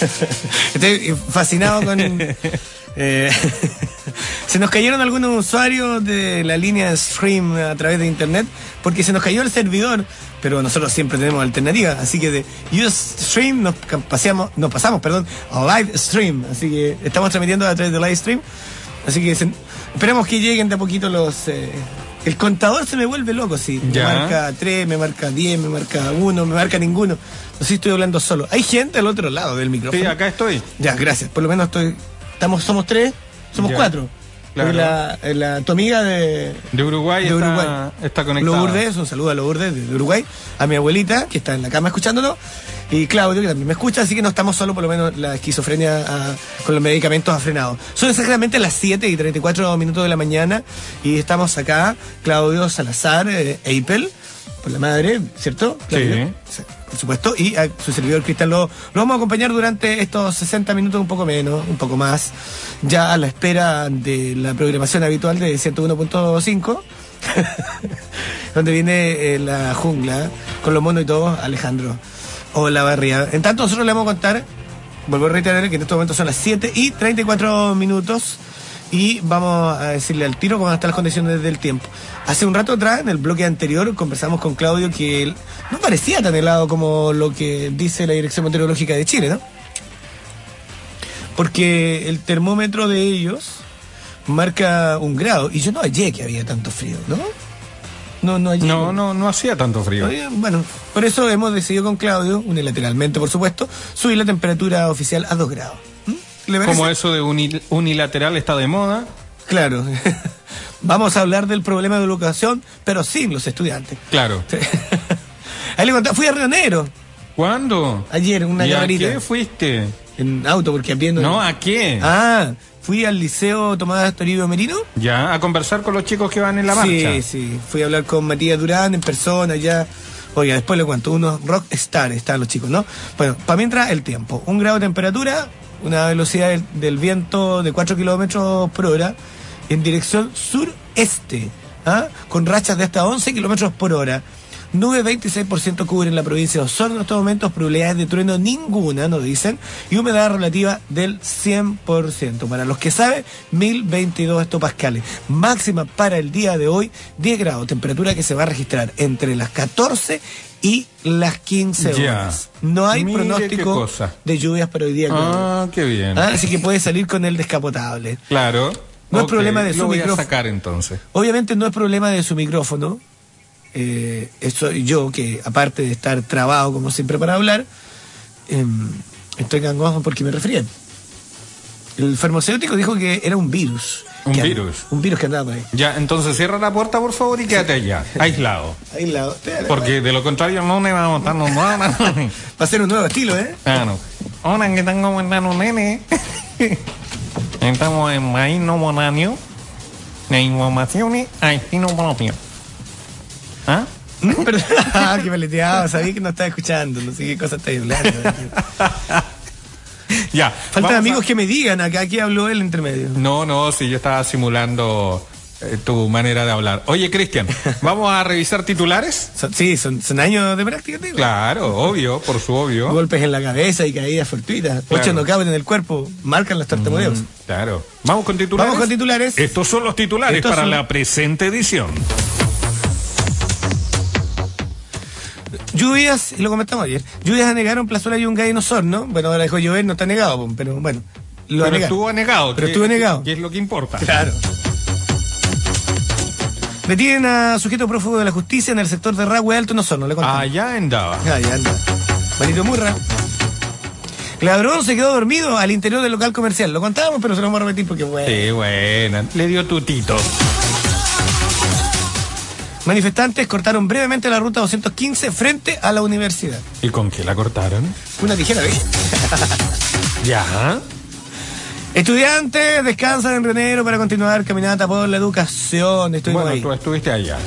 Estoy fascinado con. eh, se nos cayeron algunos usuarios de la línea Stream a través de internet porque se nos cayó el servidor, pero nosotros siempre tenemos alternativas, así que de Ustream nos paseamos, nos pasamos, perdón, a Live Stream, así que estamos transmitiendo a través de Live Stream, así que se- esperemos que lleguen de a poquito los eh, el contador se me vuelve loco, sí. Me marca 3, me marca 10, me marca 1, me marca ninguno. No sé si estoy hablando solo. Hay gente al otro lado del micrófono. Sí, acá estoy. Ya, gracias. Por lo menos estoy. Estamos, somos tres, somos Ya. cuatro. Claro. La, la- tu amiga de, De Uruguay, de está, Uruguay. está conectada. Lourdes, un saludo a Lourdes de, de Uruguay, a mi abuelita, que está en la cama escuchándolo, y Claudio, que también me escucha, así que no estamos solo, por lo menos la esquizofrenia ah, con los medicamentos ha frenado. Son exactamente las 7 y 34 minutos de la mañana, y estamos acá, Claudio Salazar, eh, Apple, por la madre, ¿cierto? Claudio? Sí, Por supuesto, y a su servidor Cristian lo, lo vamos a acompañar durante estos 60 minutos, un poco menos, un poco más, ya a la espera de la programación habitual de 101.5, donde viene eh, la jungla con los monos y todo, Alejandro. O la. En tanto, nosotros le vamos a contar, vuelvo a reiterar que en estos momentos son las 7 y 34 minutos. Y vamos a decirle al tiro cómo están las condiciones del tiempo. Hace un rato atrás, en el bloque anterior, conversamos con Claudio que él no parecía tan helado como lo que dice la Dirección Meteorológica de Chile, ¿no? Porque el termómetro de ellos marca un grado. Y yo no hallé que había tanto frío, ¿no? No, no hallé. No, no, no hacía tanto frío. Bueno, por eso hemos decidido con Claudio, unilateralmente por supuesto, subir la temperatura oficial a 2 grados. Como eso de unil- unilateral está de moda. Claro. Vamos a hablar del problema de educación, pero sin los estudiantes. Claro. Ahí le conté, fui a Río Negro ¿Cuándo? ayer, una ¿Y a qué fuiste? En auto, porque viendo. No, ¿a qué? Ah, fui al Liceo Tomás Toribio Merino. Ya, a conversar con los chicos que van en la sí, marcha. sí. Fui a hablar con Matías Durán en persona ya. Oiga, después le cuento, unos rock star están los chicos, ¿no? Bueno, para mientras el tiempo. Un grado de temperatura, una velocidad del, viento de 4 kilómetros por hora en dirección sureste, ¿ah? con rachas de hasta 11 kilómetros por hora. Nube 26% cubren la provincia de Osorno en estos momentos, probabilidades de trueno ninguna, nos dicen, y humedad relativa del 100%. Para los que saben, 1022 hectopascales. Máxima para el día de hoy, 10 grados, temperatura que se va a registrar entre las 14 y las 15 Ya. horas. No hay Mire pronóstico de lluvias para hoy día. Ah, qué bien. Ah, Así que puede salir con el descapotable. Claro. No es problema de su lo voy micrófono. a sacar entonces. Obviamente no es problema de su micrófono. Eh, eso yo, que aparte de estar trabado como siempre para hablar, em, estoy gangoso porque me resfrié. El farmacéutico dijo que era un virus. Un Que- virus. Un virus que andaba por ahí. Ya, entonces cierra la puerta, por favor, y quédate allá, aislado. La, Porque de lo contrario no me vamos a estar nombrando. Va a ser un nuevo estilo, ¿eh? Claro. Hola, ¿qué tal? ¿Cómo están los nenes? Estamos en maíz no monanio. De informaciones a estilo propio. ¿Ah? ¿Mm? Pero- ah, que paleteado, sabía que no estaba escuchando, no sé qué cosa estáis hablando. Ya. Faltan a- amigos que me digan acá que habló él entre medio. No, no, sí, yo estaba simulando eh, tu manera de hablar. Oye, Cristian, ¿vamos a revisar titulares? Son- sí, son, son años de práctica, tío. Claro, obvio, por su obvio. Golpes en la cabeza y caídas fortuitas. Claro. Ocho knockouts en el cuerpo. Marcan los tartamudeos. Claro. ¿Vamos con titulares? Vamos con titulares. Estos son los titulares Estos para son- la presente edición. Lluvias, y lo comentamos ayer. Lluvias anegaron Plazuela Yungay en Osorno. Bueno, ahora dejó llover, no está negado, pero bueno. Lo Pero estuvo negado. Pero estuvo negado. Que es lo que importa. Claro. Detienen a sujeto prófugo de la justicia en el sector de Ragüe Alto en Osorno. Le contamos. Allá andaba. Ah, ya anda. Manito Murra. Ladrón se quedó dormido al interior del local comercial. Lo contábamos, pero se lo vamos a repetir porque bueno. Sí, buena. Le dio tutito. Manifestantes cortaron brevemente la ruta 215 frente a la universidad. ¿Y con qué la cortaron? Una tijera, ¿ves? Ya. Estudiantes descansan en Renero para continuar caminata por la educación. Bueno, ahí. tú estuviste allá.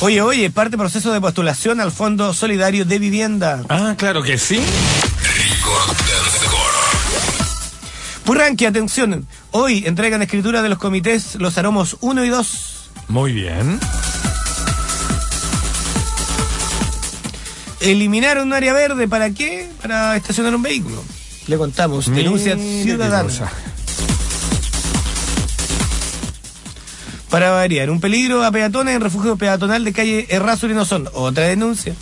Oye, oye, parte proceso de postulación al Fondo Solidario de Vivienda. Ah, claro que sí. Purranqui, atención. Hoy entregan escritura de los comités Los Aromos 1 y 2. Muy bien. eliminaron un área verde. ¿Para qué? Para estacionar un vehículo. Le contamos. Denuncia ciudadana. Para variar, un peligro a peatones en refugio peatonal de calle Errázuriz y Nosón. Otra denuncia.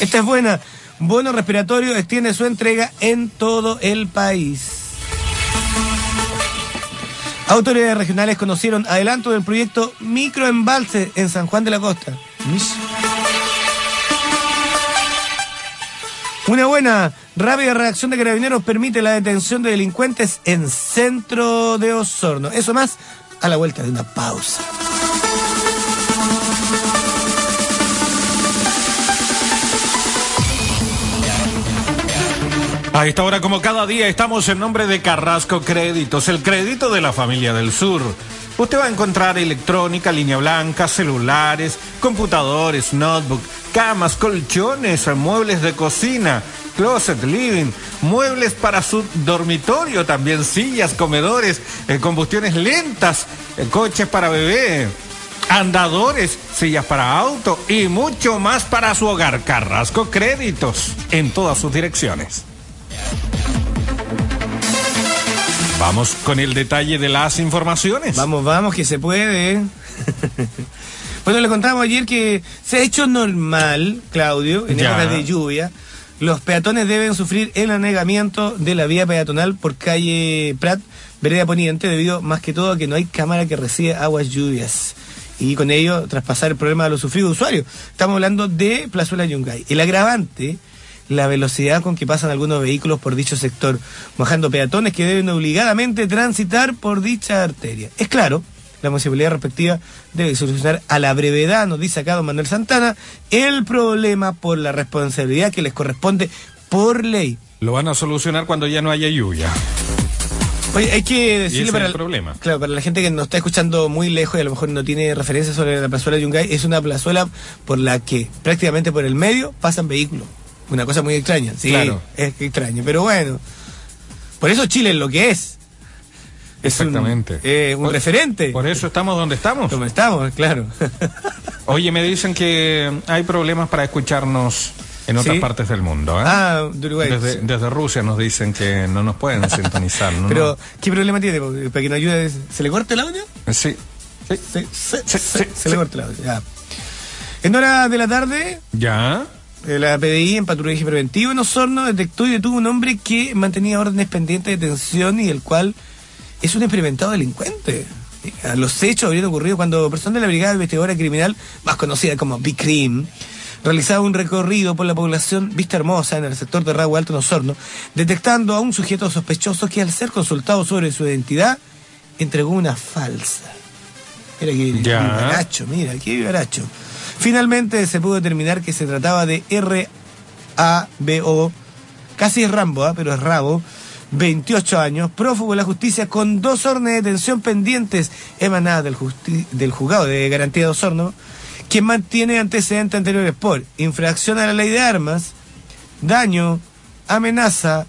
Esta es buena. Bono respiratorio extiende su entrega en todo el país. Autoridades regionales conocieron adelanto del proyecto Microembalse en San Juan de la Costa. Una buena, rápida reacción de carabineros permite la detención de delincuentes en centro de Osorno. Eso más a la vuelta de una pausa. A esta hora, como cada día, estamos en nombre de Carrasco Créditos, el crédito de la familia del sur. Usted va a encontrar electrónica, línea blanca, celulares, computadores, notebook, camas, colchones, muebles de cocina, closet, living, muebles para su dormitorio, también sillas, comedores, eh, combustiones lentas, eh, coches para bebé, andadores, sillas para auto y mucho más para su hogar. Carrasco Créditos en todas sus direcciones. Vamos con el detalle de las informaciones. Vamos, vamos, que se puede. bueno, le contamos ayer que se ha hecho normal, Claudio, en Ya. épocas de lluvia. Los peatones deben sufrir el anegamiento de la vía peatonal por calle Prat, vereda poniente, debido más que todo a que no hay cámara que recibe aguas lluvias. Y con ello traspasar el problema de los sufridos usuarios. Estamos hablando de Plazuela Yungay. El agravante, la velocidad con que pasan algunos vehículos por dicho sector, mojando peatones que deben obligadamente transitar por dicha arteria. Es claro, la municipalidad respectiva debe solucionar a la brevedad, nos dice acá don Manuel Santana, el problema por la responsabilidad que les corresponde por ley. Lo van a solucionar cuando ya no haya lluvia. Oye, hay que decirle para el problema. Claro, para la gente que nos está escuchando muy lejos y a lo mejor no tiene referencia sobre la plazuela Yungay, es una plazuela por la que prácticamente por el medio pasan vehículos. Una cosa muy extraña. Sí, Claro. es extraño, pero bueno. Por eso Chile es lo que es. Es un- Exactamente. eh, un Por- referente. Por eso estamos donde estamos. Como estamos, claro. Oye, me dicen que hay problemas para escucharnos en otras Sí. partes del mundo. ¿eh? ah, de Uruguay. desde, sí. desde Rusia nos dicen que no nos pueden sintonizar. ¿no? Pero, ¿qué problema tiene? Para que nos ayude. ¿Se le corte el audio? Sí. Sí. Sí, se le corta el audio. Ya. En hora de la tarde, ¿Ya? Eh, La PDI en patrullaje preventivo en Osorno detectó y detuvo un hombre que mantenía órdenes pendientes de detención y el cual es un experimentado delincuente. Los hechos habrían ocurrido cuando personas de la Brigada Investigadora Criminal, más conocida como BICRIM, realizaba un recorrido por la población Vista Hermosa en el sector de Rago Alto en Osorno, detectando a un sujeto sospechoso que al ser consultado sobre su identidad, entregó una falsa. Mira qué Ya. vivaracho, mira, qué vivaracho. Finalmente se pudo determinar que se trataba de R-A-B-O, casi es Rambo, ¿ah? pero es Rabo, 28 años, prófugo de la justicia con dos órdenes de detención pendientes emanadas del, del juzgado de garantía de Osorno, quien mantiene antecedentes anteriores por infracción a la ley de armas, daño, amenaza,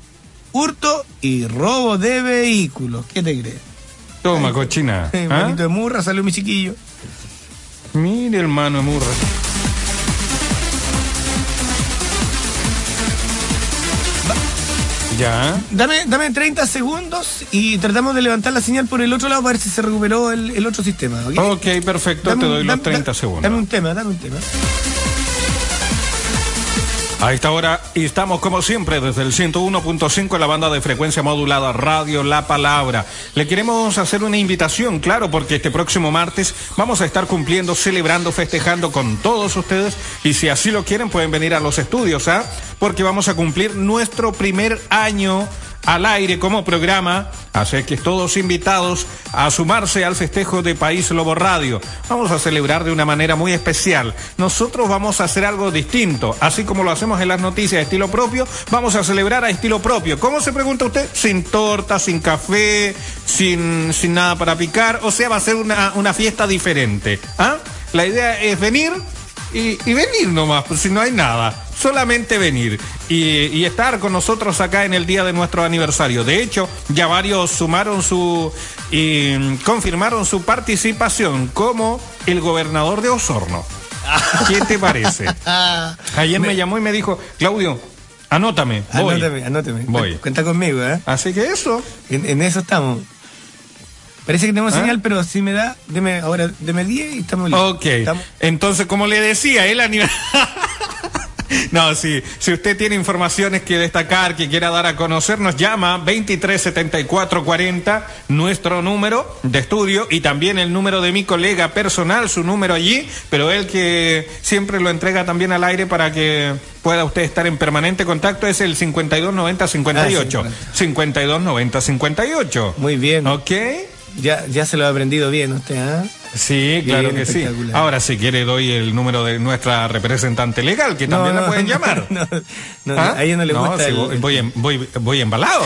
hurto y robo de vehículos. ¿Qué te crees? Toma, cochina. ¿Ah? Bonito de murra, salió mi chiquillo. Mire, hermano de Murra. ¿Ya? Dame, dame 30 segundos y tratamos de levantar la señal por el otro lado para ver si se recuperó el, el otro sistema. ¿ok? Ok, perfecto, Dame te un- doy dame- los 30 da- segundos. Dame un tema, dame un tema. A esta hora estamos como siempre desde el 101.5 en la banda de frecuencia modulada Radio La Palabra. Le queremos hacer una invitación, claro, porque este próximo martes vamos a estar cumpliendo, celebrando, festejando con todos ustedes y si así lo quieren pueden venir a los estudios, ¿ah? Porque vamos a cumplir nuestro primer año al aire como programa, así que todos invitados a sumarse al festejo de País Lobo Radio. Vamos a celebrar de una manera muy especial. Nosotros vamos a hacer algo distinto, así como lo hacemos en las noticias de estilo propio, vamos a celebrar a estilo propio. ¿Cómo se pregunta usted? Sin torta, sin café, sin, sin nada para picar, o sea, va a ser una, una fiesta diferente. ¿ah? La idea es venir y, y venir nomás, pues si no hay nada. Solamente venir y, y estar con nosotros acá en el día de nuestro aniversario. De hecho, ya varios sumaron su y confirmaron su participación como el gobernador de Osorno. ¿Qué te parece? Ayer me llamó y me dijo, Claudio, anótame. Voy. Anótame, anótame. Voy. Cuenta conmigo, ¿eh? Así que eso. En, en eso estamos. Parece que tenemos ¿Ah? señal, pero si me da, deme ahora, deme 10 y estamos listos. Ok. Estamos- Entonces, como le decía, él a nivel... No, sí. Si usted tiene informaciones que destacar, que quiera dar a conocer, nos llama 237440, nuestro número de estudio y también el número de mi colega personal, su número allí, pero él que siempre lo entrega también al aire para que pueda usted estar en permanente contacto es el 529058. Ah, 529058. Muy bien. ¿Ok? Ya, ya se lo ha aprendido bien usted, ¿ah? Sí, claro Bien, que sí. Ahora, si quiere, doy el número de nuestra representante legal, que también la pueden llamar. No, no, ¿Ah? a ella no le gusta. el- voy, voy, en- voy, voy embalado.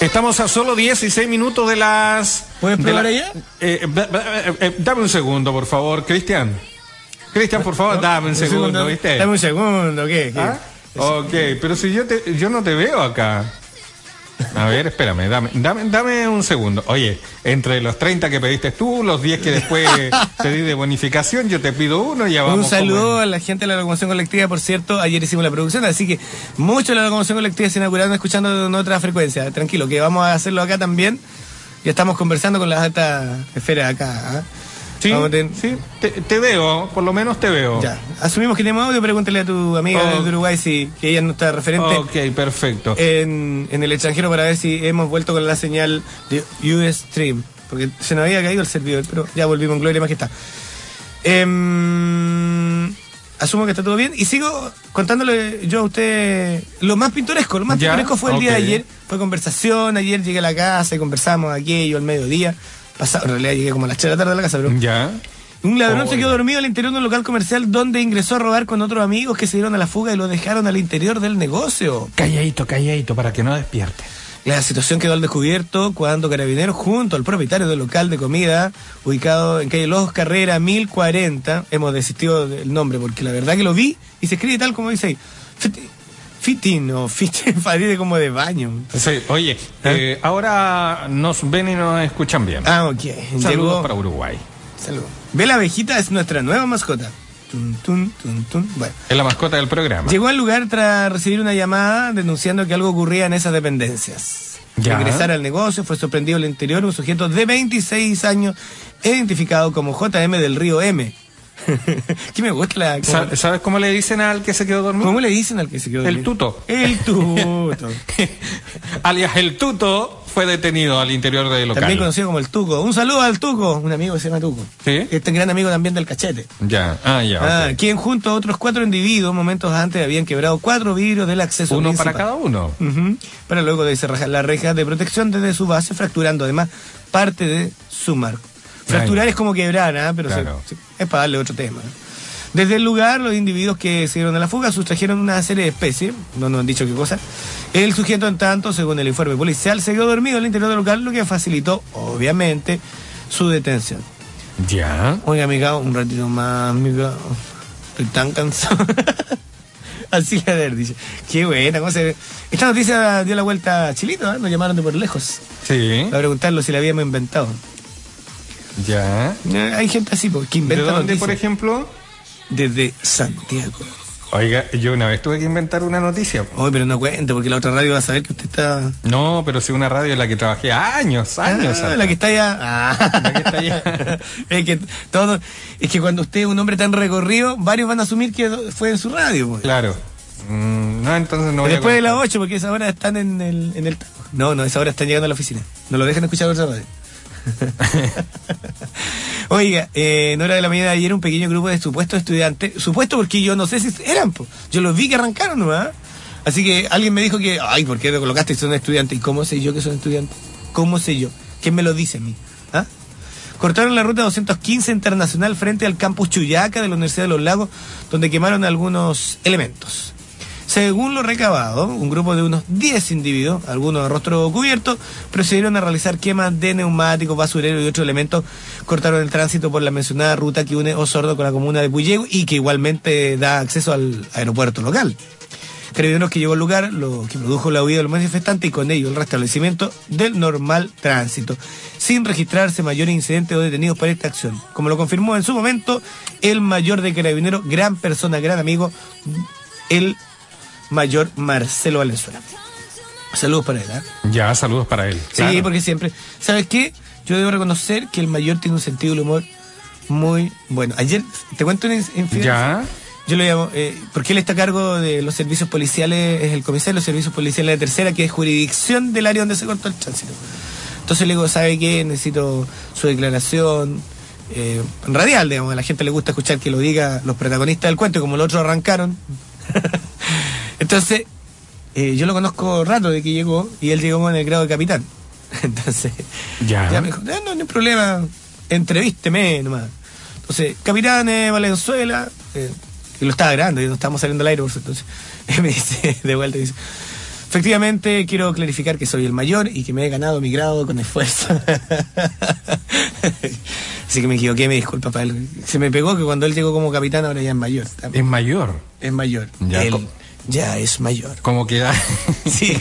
Estamos a solo 16 minutos de las. ¿Puedes de probar la- ella? Eh, eh, eh, eh, dame un segundo, por favor, Cristian. Cristian, por favor, dame un segundo, ¿viste? Dame un segundo, ¿qué? ¿Qué? ¿Ah? Ok, pero si yo, te, yo no te veo acá. A ver, espérame, dame, dame, dame un segundo. Oye, entre los 30 que pediste tú, los 10 que después te di de bonificación, yo te pido uno y ya vamos. Un saludo como- a la gente de la locomoción colectiva, por cierto, ayer hicimos la producción, así que muchos de la locomoción colectiva se inauguraron escuchando en otra frecuencia. Tranquilo, que vamos a hacerlo acá también. Ya estamos conversando con las altas esferas acá. ¿ah? Sí, sí, te, te veo, por lo menos te veo. Ya, asumimos que tenemos audio, pregúntale a tu amiga Oh. de Uruguay si que ella es nuestra referente Ok, perfecto. en, en el extranjero para ver si hemos vuelto con la señal de Ustream. Porque se nos había caído el servidor, pero ya volvimos en gloria y majestad. Em, asumo que está todo bien. Y sigo contándole yo a usted lo más pintoresco. Lo más Ya, pintoresco fue el día de ayer. Fue conversación. Ayer llegué a la casa y conversamos aquello al mediodía. Pasado, en realidad llegué como a las 3 de la tarde a la casa, pero Ya. un ladrón se quedó dormido al interior de un local comercial donde ingresó a robar con otros amigos que se dieron a la fuga y lo dejaron al interior del negocio. Calladito, calladito, para que no despierte. La situación quedó al descubierto cuando Carabineros, junto al propietario del local de comida, ubicado en calle Los Carrera 1040, hemos desistido del nombre porque la verdad que lo vi y se escribe tal como dice ahí. Fitin o fitin, parece como de baño. Sí, oye, eh, ahora nos ven y nos escuchan bien. Ah, ok. Saludos Llegó. para Uruguay. Salud. Ve la abejita, es nuestra nueva mascota. Tun, tun. Bueno. Es la mascota del programa. Llegó al lugar tras recibir una llamada denunciando que algo ocurría en esas dependencias. Ya. Al ingresar al negocio fue sorprendido al interior un sujeto de 26 años identificado como JM del Río M. que me gusta la... ¿Cómo, ¿Sabes cómo le dicen al que se quedó dormido? cómo le dicen al que se quedó El dormido? tuto. El tuto. Alias el tuto fue detenido al interior del local. También conocido como el Tuco. Un saludo al Tuco, un amigo que se llama Tuco. ¿Sí? Este gran amigo también del cachete. Ya, ah, ya. Ah, quien junto a otros cuatro individuos momentos antes habían quebrado cuatro vidrios del acceso Uno principal. para cada uno. Ujú. Para luego desarrollar la reja de protección desde su base, fracturando además parte de su marco. Fracturar Ay. es como quebrar, ¿ah? pero se- Claro. se- es para darle otro tema. Desde el lugar, los individuos que se dieron a la fuga sustrajeron una serie de especies, no nos han dicho qué cosa. El sujeto, en tanto, según el informe policial, se quedó dormido al interior del local, lo que facilitó, obviamente, su detención. Ya. Oiga, amiga, un ratito más, amiga. Estoy tan cansado. Así la ver, dice. Qué buena, ¿cómo se ve? Esta noticia dio la vuelta a Chilito, ¿eh? Nos llamaron de por lejos. Sí. Para preguntarlo si la habíamos inventado. Ya. Hay gente así, porque ¿De inventa dónde, noticias. por ejemplo? Desde Santiago. Oiga, yo una vez tuve que inventar una noticia. Oye, pero no cuente, porque la otra radio va a saber que usted está. No, pero sí una radio en la que trabajé años, años. Ah, la que está allá. Ah. La que está allá. es que todo, es que cuando usted es un hombre tan recorrido, varios van a asumir que fue en su radio. pues. Claro. Mm, no, entonces no voy a Después de las contar. 8, porque esa hora están en el, en el... No, no, esa hora están llegando a la oficina. No lo dejen escuchar otra radio. Oiga, eh, en hora de la mañana de ayer un pequeño grupo de supuestos estudiantes, supuesto porque yo no sé si eran, po. yo los vi que arrancaron nomás. Así que alguien me dijo que, ay, ¿por qué lo colocaste son estudiantes? ¿Y cómo sé yo que son estudiantes? ¿Cómo sé yo? ¿Quién me lo dice a mí? ¿Ah? Cortaron la ruta 215 internacional frente al campus Chuyaca de la Universidad de los Lagos, donde quemaron algunos elementos. Según lo recabado, un grupo de unos 10 individuos, algunos de rostro cubierto, procedieron a realizar quemas de neumáticos, basureros y otros elementos. Cortaron el tránsito por la mencionada ruta que une Osordo con la comuna de Puyehue y que igualmente da acceso al aeropuerto local. Carabineros que llegó al lugar, lo que produjo la huida de los manifestantes y con ello el restablecimiento del normal tránsito, sin registrarse mayores incidentes o detenidos por esta acción. Como lo confirmó en su momento el mayor de Carabineros, gran persona, gran amigo, el mayor Marcelo Valenzuela. Saludos para él, ¿eh? Ya, saludos para él. Sí, claro. porque siempre. ¿Sabes qué? Yo debo reconocer que el mayor tiene un sentido del humor muy bueno. Ayer, te cuento una infidencia. Ya. Yo lo llamo, eh, porque él está a cargo de los servicios policiales, es el comisario de los servicios policiales de tercera, que es jurisdicción del área donde se cortó el tránsito. Entonces le digo, ¿sabe qué? Necesito su declaración eh, radial, digamos. A la gente le gusta escuchar que lo diga los protagonistas del cuento, y como los otros arrancaron. Entonces, eh, yo lo conozco rato de que llegó, y él llegó en el grado de capitán. Entonces, Ya. ya me dijo, no, no, no hay problema, entrevísteme nomás. Entonces, capitán eh, Valenzuela, eh, y lo estaba grabando, y no estábamos saliendo al aire, por. Entonces, me dice, de vuelta, dice, efectivamente quiero clarificar que soy el mayor y que me he ganado mi grado con esfuerzo. Así que me equivoqué, me disculpa para él. Se me pegó que cuando él llegó como capitán ahora ya es mayor. Es mayor. Es mayor. Ya, él ya es mayor. Como que ya. Sí.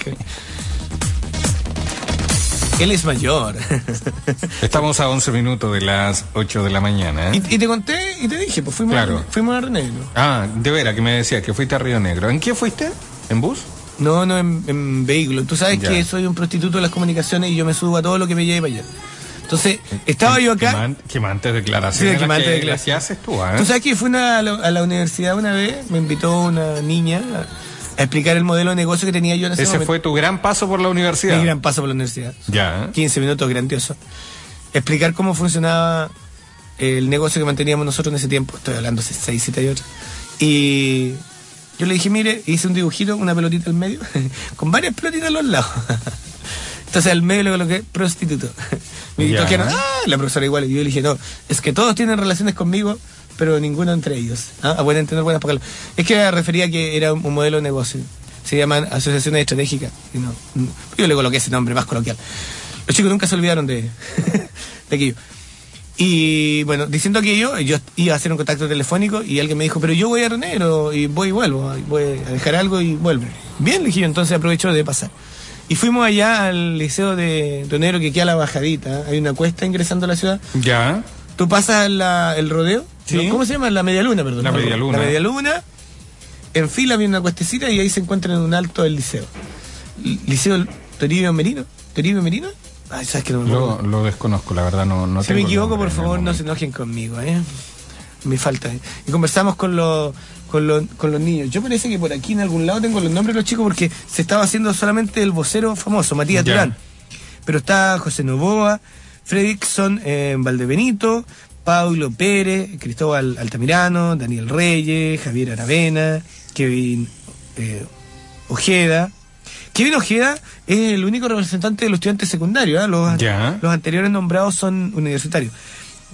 Él es mayor. Estamos a 11 minutos de las 8 de la mañana. ¿eh? Y, y te conté y te dije, pues fuimos, Claro. a, fuimos a René, ¿no? Ah, de veras que me decía que fuiste a Río Negro. ¿En qué fuiste? ¿En bus? No, no, en, en vehículo. Tú sabes Ya. que soy un prostituto de las comunicaciones y yo me subo a todo lo que me lleve para allá. Entonces, estaba yo acá. man- qué mantes declaraciones. Sí, qué las mantes que- declaraciones. haces tú, ¿eh? Sabes que fui una- a, la, a la universidad una vez, me invitó una niña a, a explicar el modelo de negocio que tenía yo en ese, Ese momento. fue tu gran paso por la universidad. Mi gran paso por la universidad. Ya. ¿eh? 15 minutos, grandioso. Explicar cómo funcionaba el negocio que manteníamos nosotros en ese tiempo. Estoy hablando hace 6, 7 y 8. Y yo le dije, mire, hice un dibujito, una pelotita al medio, con varias pelotitas a los lados. Entonces al medio le coloqué prostituto. Me Ya. dijeron, ah, la profesora igual. Y yo le dije, no, es que todos tienen relaciones conmigo, pero ninguno entre ellos. ¿Ah? A buen entender, buenas palabras. Es que refería que era un modelo de negocio. Se llaman asociaciones estratégicas. Y no, yo le coloqué ese nombre más coloquial. Los chicos nunca se olvidaron de, de aquello. Y bueno, diciendo aquello, yo iba a hacer un contacto telefónico y alguien me dijo, pero yo voy a Renero y voy y vuelvo, voy a dejar algo y vuelvo. Bien, le dije yo, entonces aprovecho de pasar. Y fuimos allá al liceo de Renero que queda a la bajadita, hay una cuesta ingresando a la ciudad. Ya. Tú pasas la- el rodeo, Sí. ¿no? ¿cómo se llama? La media luna, perdón. La ¿no? media luna. La media luna. En fila viene una cuestecita y ahí se encuentra en un alto el liceo. Liceo Toribio Merino. ¿Toribio Merino? Ay, sabes que no me. Lo, lo desconozco, la verdad, no, no si me equivoco, por favor, no se enojen conmigo, ¿eh? Me falta. Y conversamos con los, con, los, con los niños. Yo parece que por aquí en algún lado tengo los nombres de los chicos porque se estaba haciendo solamente el vocero famoso, Matías. Durán. Pero está José Novoa, Fredrickson eh, Valdebenito, Paulo Pérez, Cristóbal Altamirano, Daniel Reyes, Javier Aravena, Kevin eh, Ojeda. Kevin Ojeda es el único representante de los estudiantes secundarios, ¿eh? los, Ya. los anteriores nombrados son universitarios.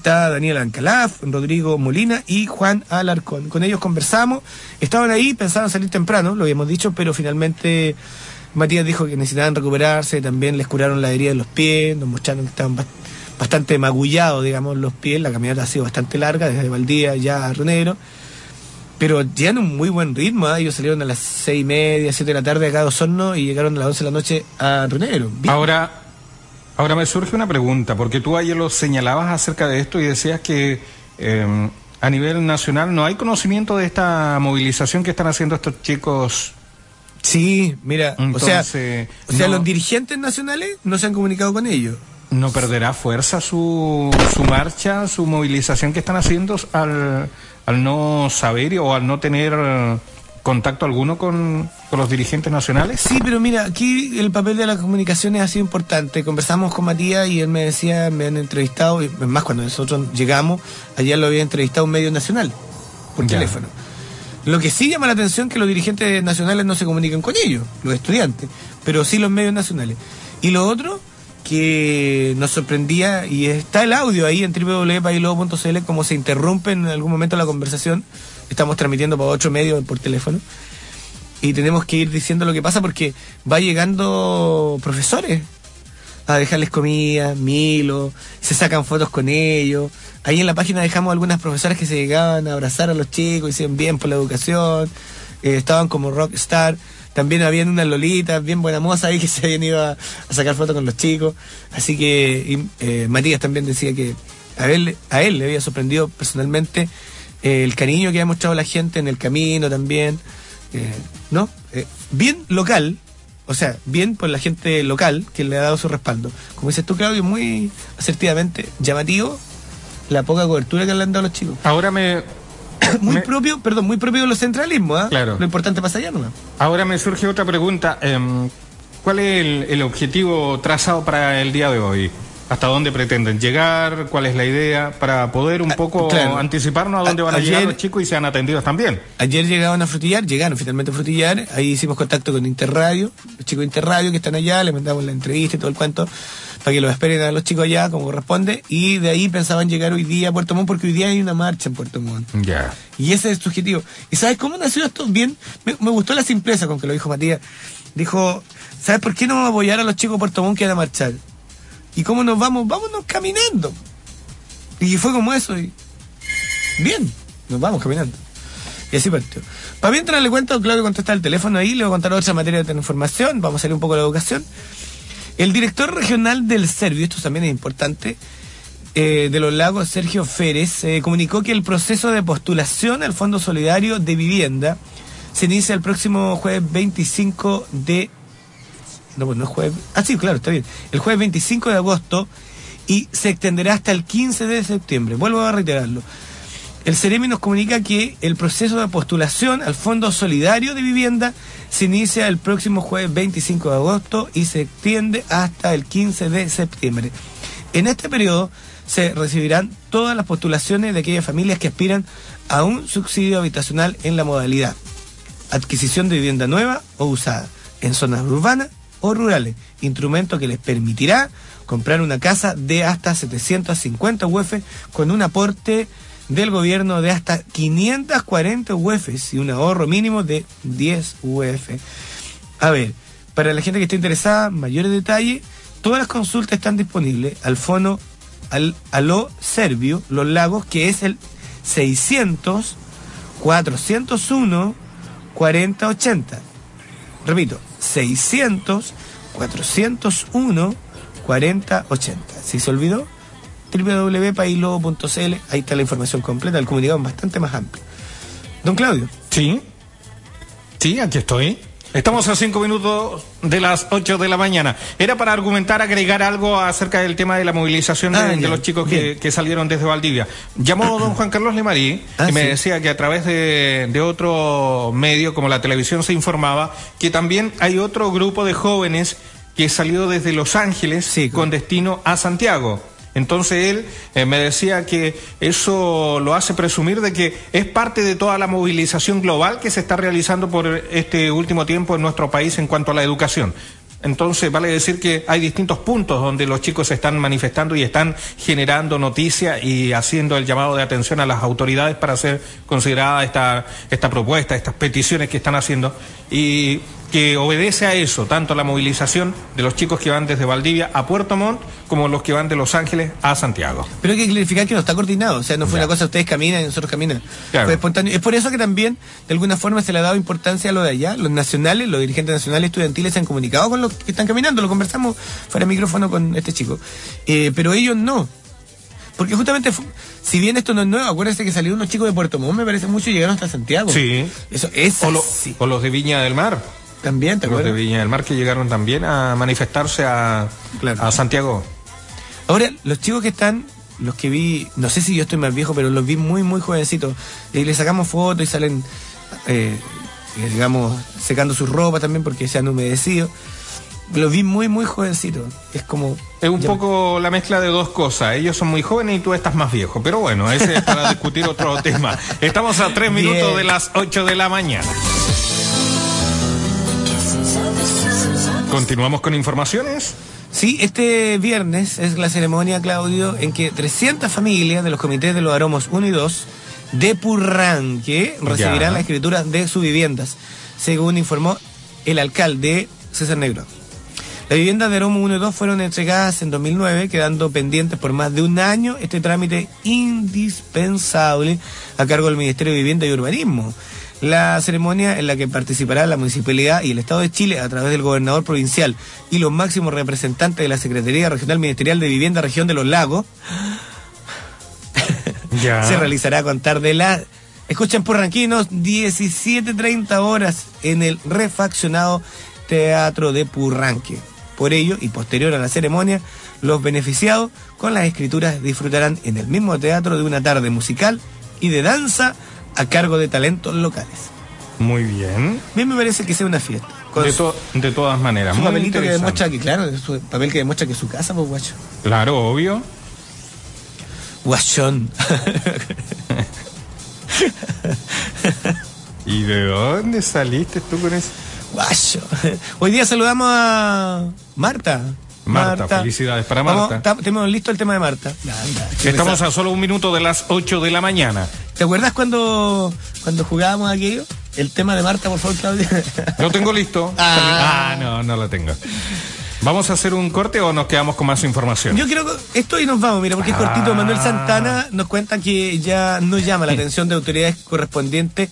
Está Daniel Ancalaf, Rodrigo Molina y Juan Alarcón. Con ellos conversamos, estaban ahí, pensaban salir temprano, lo habíamos dicho, pero finalmente Matías dijo que necesitaban recuperarse, también les curaron la herida de los pies, nos mostraron que estaban bast- bastante magullados, digamos, los pies, la caminata ha sido bastante larga, desde Valdía ya a Ronero, pero llegan un muy buen ritmo, ¿ah? ellos salieron a las seis y media, siete de la tarde acá a Osorno y llegaron a las once de la noche a Ronero. Bien. Ahora, ahora me surge una pregunta, porque tú ayer lo señalabas acerca de esto y decías que eh, a nivel nacional no hay conocimiento de esta movilización que están haciendo estos chicos. Sí, mira, o sea, o sea no- los dirigentes nacionales no se han comunicado con ellos. ¿No perderá fuerza su, su marcha, su movilización que están haciendo al, al no saber o al no tener contacto alguno con, con los dirigentes nacionales? Sí, pero mira, aquí el papel de las comunicaciones ha sido importante. Conversamos con Matías y él me decía, me han entrevistado, y más, cuando nosotros llegamos, ayer lo había entrevistado un medio nacional, por Ya. teléfono. Lo que sí llama la atención es que los dirigentes nacionales no se comunican con ellos, los estudiantes, pero sí los medios nacionales. Y lo otro, que nos sorprendía, y está el audio ahí en www.pailobo.cl, como se interrumpe en algún momento la conversación, estamos transmitiendo por otro medio por teléfono, y tenemos que ir diciendo lo que pasa porque va llegando profesores a dejarles comida, milo, se sacan fotos con ellos. Ahí en la página dejamos algunas profesoras que se llegaban a abrazar a los chicos, decían bien por la educación. eh, estaban como rockstar. También habían unas lolitas bien buena moza ahí que se habían ido a, sacar fotos con los chicos. Así que y, eh, Matías también decía que a él, a él le había sorprendido personalmente eh, el cariño que ha mostrado la gente en el camino también. Eh, ¿No? Eh, bien local, o sea, bien por la gente local que le ha dado su respaldo. Como dices tú, Claudio, muy asertivamente llamativo la poca cobertura que le han dado los chicos. Ahora me, muy Me- propio, perdón, muy propio de los centralismos, ¿ah? Claro. Lo importante pasa allá nomás. ahora me surge otra pregunta. em, ¿Cuál es el, el objetivo trazado para el día de hoy? ¿Hasta dónde pretenden llegar? ¿Cuál es la idea? Para poder un Ah, poco claro. anticiparnos a dónde A- van a llegar ayer- los chicos y sean atendidos también. Ayer llegaban a frutillar, llegaron finalmente a frutillar, ahí hicimos contacto con Interradio, los chicos de Interradio que están allá, les mandamos la entrevista y todo el cuento, para que los esperen a los chicos allá como corresponde, y de ahí pensaban llegar hoy día a Puerto Montt, porque hoy día hay una marcha en Puerto Montt. Ya. Y ese es su objetivo. ¿Y sabes cómo nació esto? Bien, me, me gustó la simpleza con que lo dijo Matías. Dijo, ¿sabes por qué no vamos a apoyar a los chicos de Puerto Montt que van a marchar? ¿Y cómo nos vamos? Vámonos caminando. Y fue como eso. Y... Bien, nos vamos caminando. Y así partió. Para mientras le cuento, Claudio contesta el teléfono ahí, le voy a contar otra materia de información, vamos a salir un poco de la educación. El director regional del Servio, esto también es importante, eh, de los lagos, Sergio Férez, eh, comunicó que el proceso de postulación al Fondo Solidario de Vivienda se inicia el próximo jueves 25 de... No, no es jueves... Ah, sí, claro, está bien. El jueves 25 de agosto y se extenderá hasta el 15 de septiembre. Vuelvo a reiterarlo. El Ceremi nos comunica que el proceso de postulación al Fondo Solidario de Vivienda se inicia el próximo jueves 25 de agosto y se extiende hasta el 15 de septiembre. En este periodo se recibirán todas las postulaciones de aquellas familias que aspiran a un subsidio habitacional en la modalidad adquisición de vivienda nueva o usada en zonas urbanas o rurales, instrumento que les permitirá comprar una casa de hasta 750 UF con un aporte del gobierno de hasta 540 UF y un ahorro mínimo de 10 UF. A ver, para la gente que esté interesada, mayores detalles, todas las consultas están disponibles al fono al, Aló Servio, Los Lagos, que es el 600 401 4080. Repito, 600 401 4080. Si se olvidó, www.pailobo.cl, ahí está la información completa, el comunicado es bastante más amplio. Don Claudio, Sí. Sí, aquí estoy. Estamos a cinco minutos de las ocho de la mañana. Era para argumentar, agregar algo acerca del tema de la movilización de, Ah, de los chicos que, salieron desde Valdivia. Llamó don Juan Carlos Lemarí Ah, y me sí. decía que a través de, de otro medio, como la televisión, se informaba que también hay otro grupo de jóvenes que salió desde Los Ángeles Sí, con destino a Santiago. Entonces él eh, me decía que eso lo hace presumir de que es parte de toda la movilización global que se está realizando por este último tiempo en nuestro país en cuanto a la educación. Entonces, vale decir que hay distintos puntos donde los chicos se están manifestando y están generando noticias y haciendo el llamado de atención a las autoridades para ser considerada esta, esta propuesta, estas peticiones que están haciendo y que obedece a eso, tanto la movilización de los chicos que van desde Valdivia a Puerto Montt como los que van de Los Ángeles a Santiago. Pero hay que clarificar que no está coordinado, o sea, no fue una cosa ustedes caminan y nosotros caminan. Claro. Fue espontáneo. Es por eso que también, de alguna forma, se le ha dado importancia a lo de allá. Los nacionales, los dirigentes nacionales estudiantiles se han comunicado con los que están caminando, lo conversamos fuera de micrófono con este chico. Eh, pero ellos no. Porque justamente, si bien esto no es nuevo, acuérdense que salieron unos chicos de Puerto Montt, me parece mucho, y llegaron hasta Santiago. Sí. Eso es O, lo- o los de Viña del Mar. También, ¿te Los de acuerdas? Viña del Mar que llegaron también a manifestarse a, Claro. a Santiago. Ahora, los chicos que están, los que vi, no sé si yo estoy más viejo, pero los vi muy, muy jovencitos. Y les sacamos fotos y salen, eh, digamos, secando su ropa también porque se han humedecido. Los vi muy, muy jovencitos. Es como... Es un ya- poco la mezcla de dos cosas. Ellos son muy jóvenes y tú estás más viejo. Pero bueno, ese es para discutir otro tema. Estamos a tres Bien. minutos de las ocho de la mañana. Continuamos con informaciones. Sí, este viernes es la ceremonia, Claudio, en que 300 familias de los comités de los aromos 1 y 2 de Purranque recibirán Ya. la escritura de sus viviendas, según informó el alcalde César Negro. Las viviendas de Aromo 1 y 2 fueron entregadas en 2009, quedando pendientes por más de un año este trámite indispensable a cargo del Ministerio de Vivienda y Urbanismo. La ceremonia en la que participará la Municipalidad y el Estado de Chile a través del gobernador provincial y los máximos representantes de la Secretaría Regional Ministerial de Vivienda Región de los Lagos Ya. se realizará a contar de la... Escuchen Purranquinos, 17.30 horas en el refaccionado Teatro de Purranque. Por ello, y posterior a la ceremonia, los beneficiados con las escrituras disfrutarán en el mismo teatro de una tarde musical y de danza a cargo de talentos locales. Muy bien. A mí me parece que sea una fiesta. De, su, to- de todas maneras. muy papelito que demuestra que, claro, su papel que demuestra que es su casa, pues guacho. Claro, obvio. Guachón. ¿Y de dónde saliste tú con eso? Guacho. Hoy día saludamos a Marta. Marta, felicidades para Vamos, Marta. ta- tenemos listo el tema de Marta. Anda, Estamos a solo un minuto de las 8 de la mañana. ¿Te acuerdas cuando, cuando jugábamos aquello? El tema de Marta, por favor, Claudia. Lo tengo listo. Ah. Ah, no, no lo tengo. ¿Vamos a hacer un corte o nos quedamos con más información? Yo creo que esto y nos vamos, mira, porque es Ah. cortito. Manuel Santana nos cuenta que ya no llama la atención de autoridades correspondientes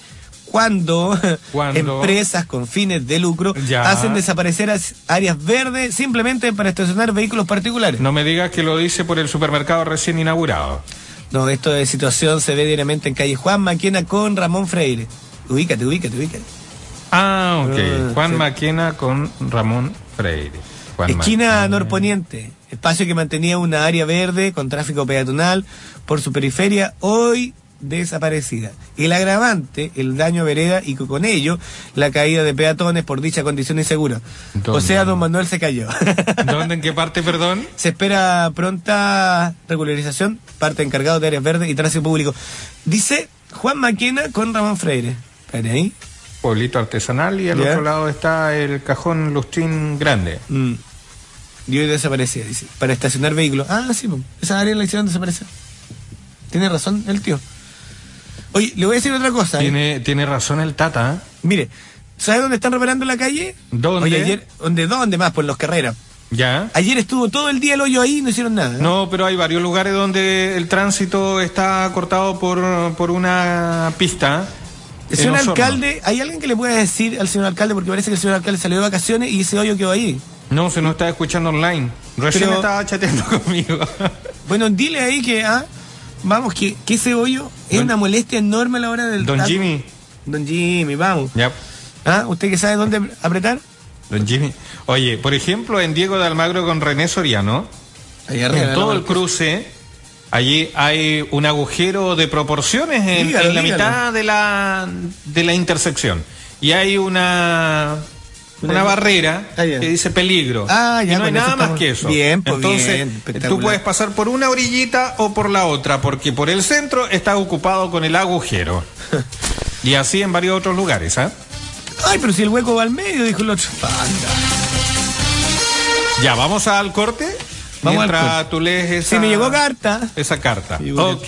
cuando, Cuando- empresas con fines de lucro Ya. hacen desaparecer as- áreas verdes simplemente para estacionar vehículos particulares. No me digas que lo dice por el supermercado recién inaugurado. No, esto de situación se ve diariamente en calle Juan Maquena con Ramón Freire. Ubícate, ubícate, ubícate. Ah, ok. Ah, Juan sí. Maquena con Ramón Freire. Juan Esquina Maquena. norponiente, espacio que mantenía una área verde con tráfico peatonal por su periferia, hoy desaparecida. El agravante, el daño a vereda y con ello la caída de peatones por dicha condición insegura. O sea, don Manuel se cayó. ¿Dónde, en qué parte, perdón? se espera pronta regularización, parte encargado de áreas verdes y tránsito público. Dice Juan Maquena con Ramón Freire. Espera ahí. Pueblito artesanal y al Ya. otro lado está el cajón Lustín Grande. Mm. Y hoy desaparecía, dice. Para estacionar vehículos. Ah, sí, esa área la hicieron desaparecer. Tiene razón el tío. Oye, le voy a decir otra cosa. ¿eh? Tiene, tiene razón el Tata. ¿eh? Mire, ¿sabe dónde están reparando la calle? ¿Dónde? Oye, ayer, ¿dónde, ¿dónde más? Por los carreras. ¿Ya? Ayer estuvo todo el día el hoyo ahí y no hicieron nada. ¿eh? No, pero hay varios lugares donde el tránsito está cortado por, por una pista. El en señor alcalde, ¿hay alguien que le pueda decir al señor alcalde? Porque parece que el señor alcalde salió de vacaciones y ese hoyo quedó ahí. No, se nos está escuchando online. Recién Pero- estaba chateando conmigo. Bueno, dile ahí que, ah, vamos, que, que ese hoyo es una molestia enorme a la hora del Don. Jimmy. Don Jimmy, vamos. ya, ¿Ah? ¿Usted que sabe dónde apretar? don Jimmy. Oye, por ejemplo, en Diego de Almagro con René Soriano, Ahí en todo el cruce, allí hay un agujero de proporciones en, Dígalo, en la dígalo. mitad de la, de la intersección. Y hay una, una, Una- barrera Ah, que dice peligro. Ah, ya, y no hay nada más que eso. Bien, pues, Entonces, bien, espectacular. tú puedes pasar por una orillita o por la otra, porque por el centro está ocupado con el agujero. y así en varios otros lugares, ¿ah? Ay, pero si el hueco va al medio, dijo el otro. Ya, vamos al corte. Vamos al mientras corte. tú lees esa, Si me llegó carta. esa carta. Sí, bueno. Ok.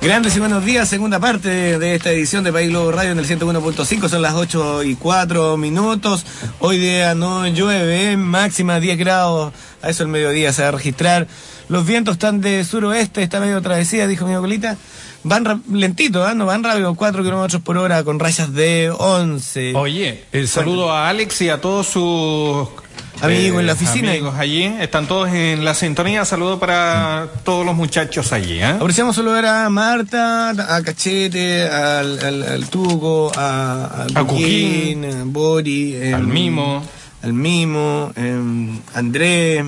Grandes y buenos días, segunda parte de, esta edición de País Globo Radio en el 101.5, son las 8 y 4 minutos. Hoy día no llueve, máxima 10 grados, a eso el mediodía se va a registrar. Los vientos están de suroeste, está medio travesía, dijo mi abuelita. Van lentito, ¿ah? no van rápido, 4 kilómetros por hora con rayas de 11. Oye, el saludo a Alex y a todos sus eh, Amigos en la oficina. Amigos allí, están todos en la sintonía. Saludo para todos los muchachos allí. ¿eh? Apreciamos saludar a Marta, a Cachete, al, al, al Tuco, a, A Cuquín, a Bori, em, Al Mimo. al Mimo, em, Andrés,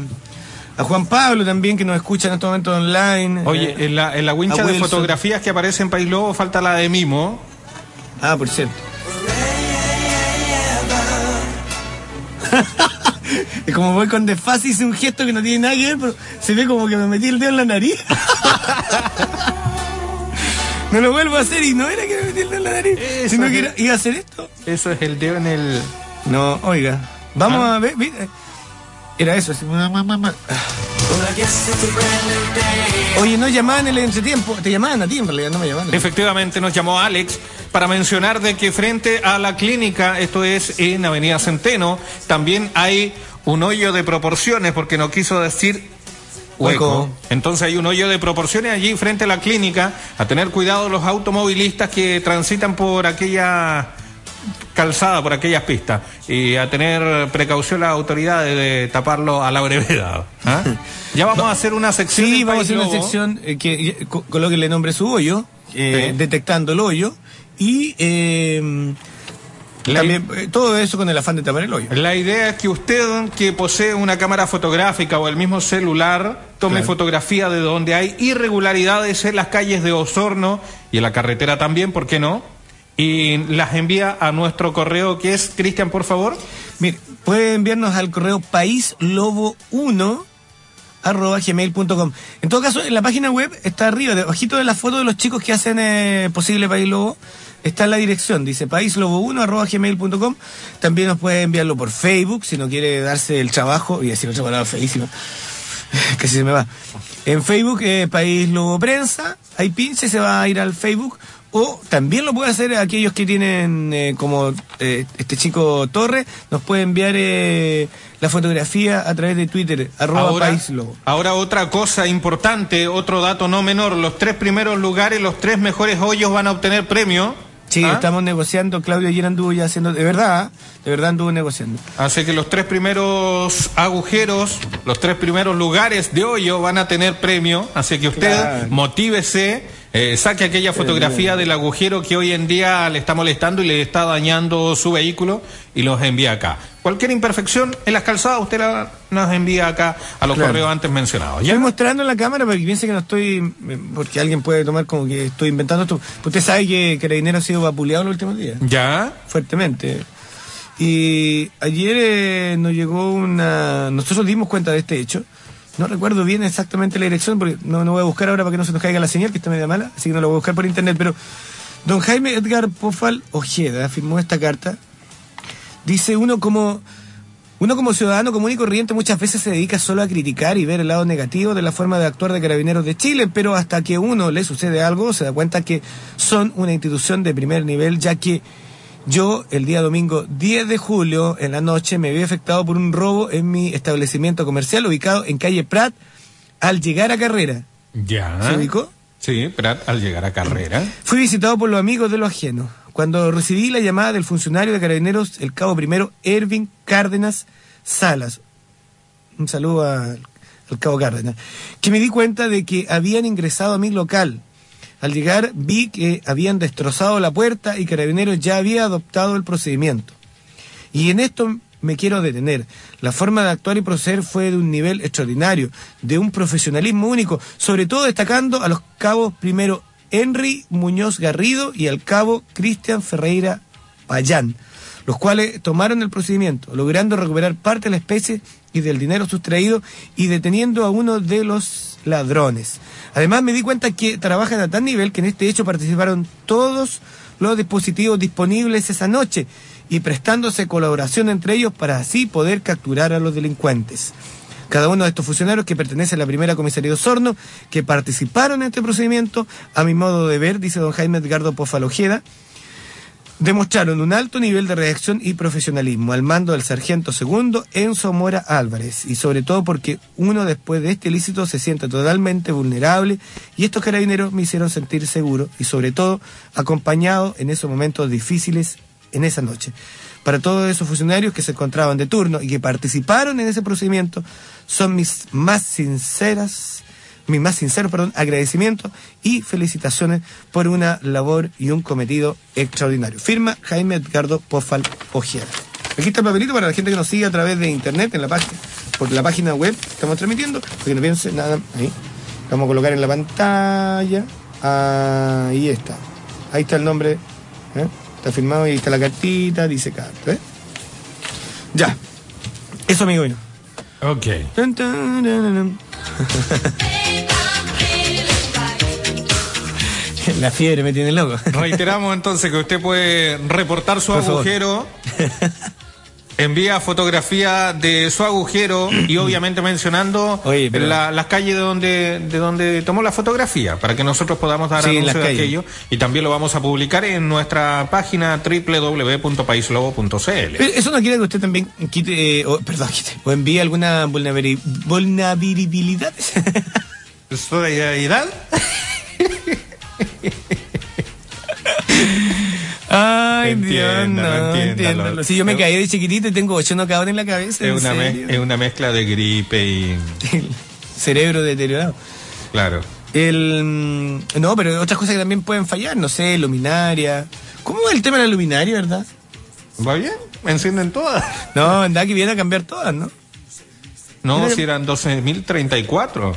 a Juan Pablo también que nos escucha en este momento online. Oye, eh, en la, en la wincha de fotografías que aparece en País Lobo falta la de Mimo. Ah, por cierto. Es como voy con desfase hice un gesto que no tiene nada que ver, pero se ve como que me metí el dedo en la nariz. no lo vuelvo a hacer y no era que me metí el dedo en la nariz, Eso sino que era- iba a hacer esto. Eso es el dedo en el. No, oiga, vamos ¿Ah? a ver, mira. Era eso, así. Oye, no llamaban en el entretiempo, te llamaban a ti en realidad, no me llamaban. Efectivamente, nos llamó Alex para mencionar de que frente a la clínica, esto es en Avenida Centeno, también hay un hoyo de proporciones, porque no quiso decir hueco. Entonces hay un hoyo de proporciones allí frente a la clínica, a tener cuidado los automovilistas que transitan por aquella calzada, por aquellas pistas, y a tener precaución las autoridades de taparlo a la brevedad. ¿ah? Ya vamos a hacer una sección. Sí, vamos a hacer una sección eh, que eh, co- colóquenle nombre su hoyo, eh, Sí. detectando el hoyo, y eh, también eh, todo eso con el afán de tapar el hoyo. La idea es que usted, que posee una cámara fotográfica o el mismo celular, tome Claro. fotografía de donde hay irregularidades en las calles de Osorno y en la carretera también, ¿por qué no? Y las envía a nuestro correo que es, Cristian, por favor. Mire, puede enviarnos al correo paislobo1 arroba gmail.com. En todo caso, en la página web está arriba, debajito de la foto de los chicos que hacen eh, posible País Lobo, está en la dirección, dice paislobo1 arroba gmail.com. También nos puede enviarlo por Facebook, si no quiere darse el trabajo, y decir otra palabra feísima, casi se me va. En Facebook, eh, País Lobo Prensa, ahí pinche, se va a ir al Facebook. O también lo puede hacer aquellos que tienen, eh, como eh, este chico Torre, nos puede enviar eh, la fotografía a través de Twitter, arroba Ahora, País Lobo. ahora otra cosa importante, otro dato no menor, los tres primeros lugares, los tres mejores hoyos van a obtener premio. Sí, ¿Ah? estamos negociando, Claudio ayer anduvo ya haciendo, de verdad, de verdad anduvo negociando. Así que los tres primeros agujeros, los tres primeros lugares de hoyo van a tener premio. Así que usted Claro. motívese, eh, saque aquella fotografía del agujero que hoy en día le está molestando y le está dañando su vehículo y los envía acá. Cualquier imperfección en las calzadas, usted la, nos envía acá a los Claro. correos antes mencionados. ¿ya? Estoy mostrando en la cámara para que piense que no estoy, porque alguien puede tomar como que estoy inventando esto. Usted sabe que Carabinero ha sido vapuleado los últimos días. ¿Ya? fuertemente. Y ayer eh, nos llegó una... Nosotros dimos cuenta de este hecho. No recuerdo bien exactamente la dirección, porque no, no voy a buscar ahora para que no se nos caiga la señal, que está media mala, así que no lo voy a buscar por internet. Pero don Jaime Edgar Pofal Ojeda firmó esta carta. Dice uno como... Uno como ciudadano común y corriente muchas veces se dedica solo a criticar y ver el lado negativo de la forma de actuar de Carabineros de Chile, pero hasta que uno le sucede algo se da cuenta que son una institución de primer nivel, ya que yo el día domingo 10 de julio en la noche me vi afectado por un robo en mi establecimiento comercial ubicado en calle Prat al llegar a Carrera. ¿Ya? ¿Se ubicó? Sí, Prat, al llegar a carrera. Fui visitado por los amigos de lo ajeno. Cuando recibí la llamada del funcionario de carabineros, el cabo primero, Ervin Cárdenas Salas. Un saludo al, al cabo Cárdenas. Que me di cuenta de que habían ingresado a mi local. Al llegar vi que habían destrozado la puerta y carabineros ya había adoptado el procedimiento. Y en esto me quiero detener. La forma de actuar y proceder fue de un nivel extraordinario, de un profesionalismo único, sobre todo destacando a los cabos primero Henry Muñoz Garrido y al cabo Cristian Ferreira Payán, los cuales tomaron el procedimiento, logrando recuperar parte de la especie y del dinero sustraído y deteniendo a uno de los ladrones. Además me di cuenta que trabajan a tal nivel que en este hecho participaron todos los dispositivos disponibles esa noche y prestándose colaboración entre ellos para así poder capturar a los delincuentes. Cada uno de estos funcionarios que pertenece a la primera comisaría de Osorno, que participaron en este procedimiento, a mi modo de ver, dice don Jaime Edgardo Pofalojeda, demostraron un alto nivel de reacción y profesionalismo al mando del sargento segundo Enzo Mora Álvarez y sobre todo porque uno después de este ilícito se siente totalmente vulnerable y estos carabineros me hicieron sentir seguro y sobre todo acompañado en esos momentos difíciles en esa noche. Para todos esos funcionarios que se encontraban de turno y que participaron en ese procedimiento son mis más sinceras mi más sincero perdón, agradecimiento y felicitaciones por una labor y un cometido extraordinario. Firma Jaime Edgardo Pofal Ojeda. Aquí está el papelito para la gente que nos sigue a través de internet, en la página, por la página web que estamos transmitiendo, porque no piense nada ahí. Vamos a colocar en la pantalla. Ahí está. Ahí está el nombre. ¿eh? Está firmado y ahí está la cartita, dice carta. ¿eh? Ya. Eso, amigo. Ok. La fiebre me tiene loco. Reiteramos entonces que usted puede reportar su Por favor. agujero envía fotografía de su agujero y obviamente mencionando Oye, pero- la- las calles de donde, de donde tomó la fotografía para que nosotros podamos dar Sí, anuncio de aquello y también lo vamos a publicar en nuestra página www.paislobo.cl. Eso no quiere que usted también quite, eh, o, perdón, quite, o envíe alguna vulnerabili- vulnerabilidad. ¿Solidaridad? Ay, Dios, Entiéndalo, no, entiéndalo. entiéndalo. Si yo me Es- caí de chiquitito y tengo ocho knockouts en la cabeza, Es ¿en una, me- es una mezcla de gripe y... cerebro deteriorado. Claro. El, no, pero otras cosas que también pueden fallar, no sé, luminaria. ¿Cómo va el tema de la luminaria, verdad? ¿Va bien? ¿Encienden todas? No, anda que viene a cambiar todas, ¿no? No, si eran 12.034.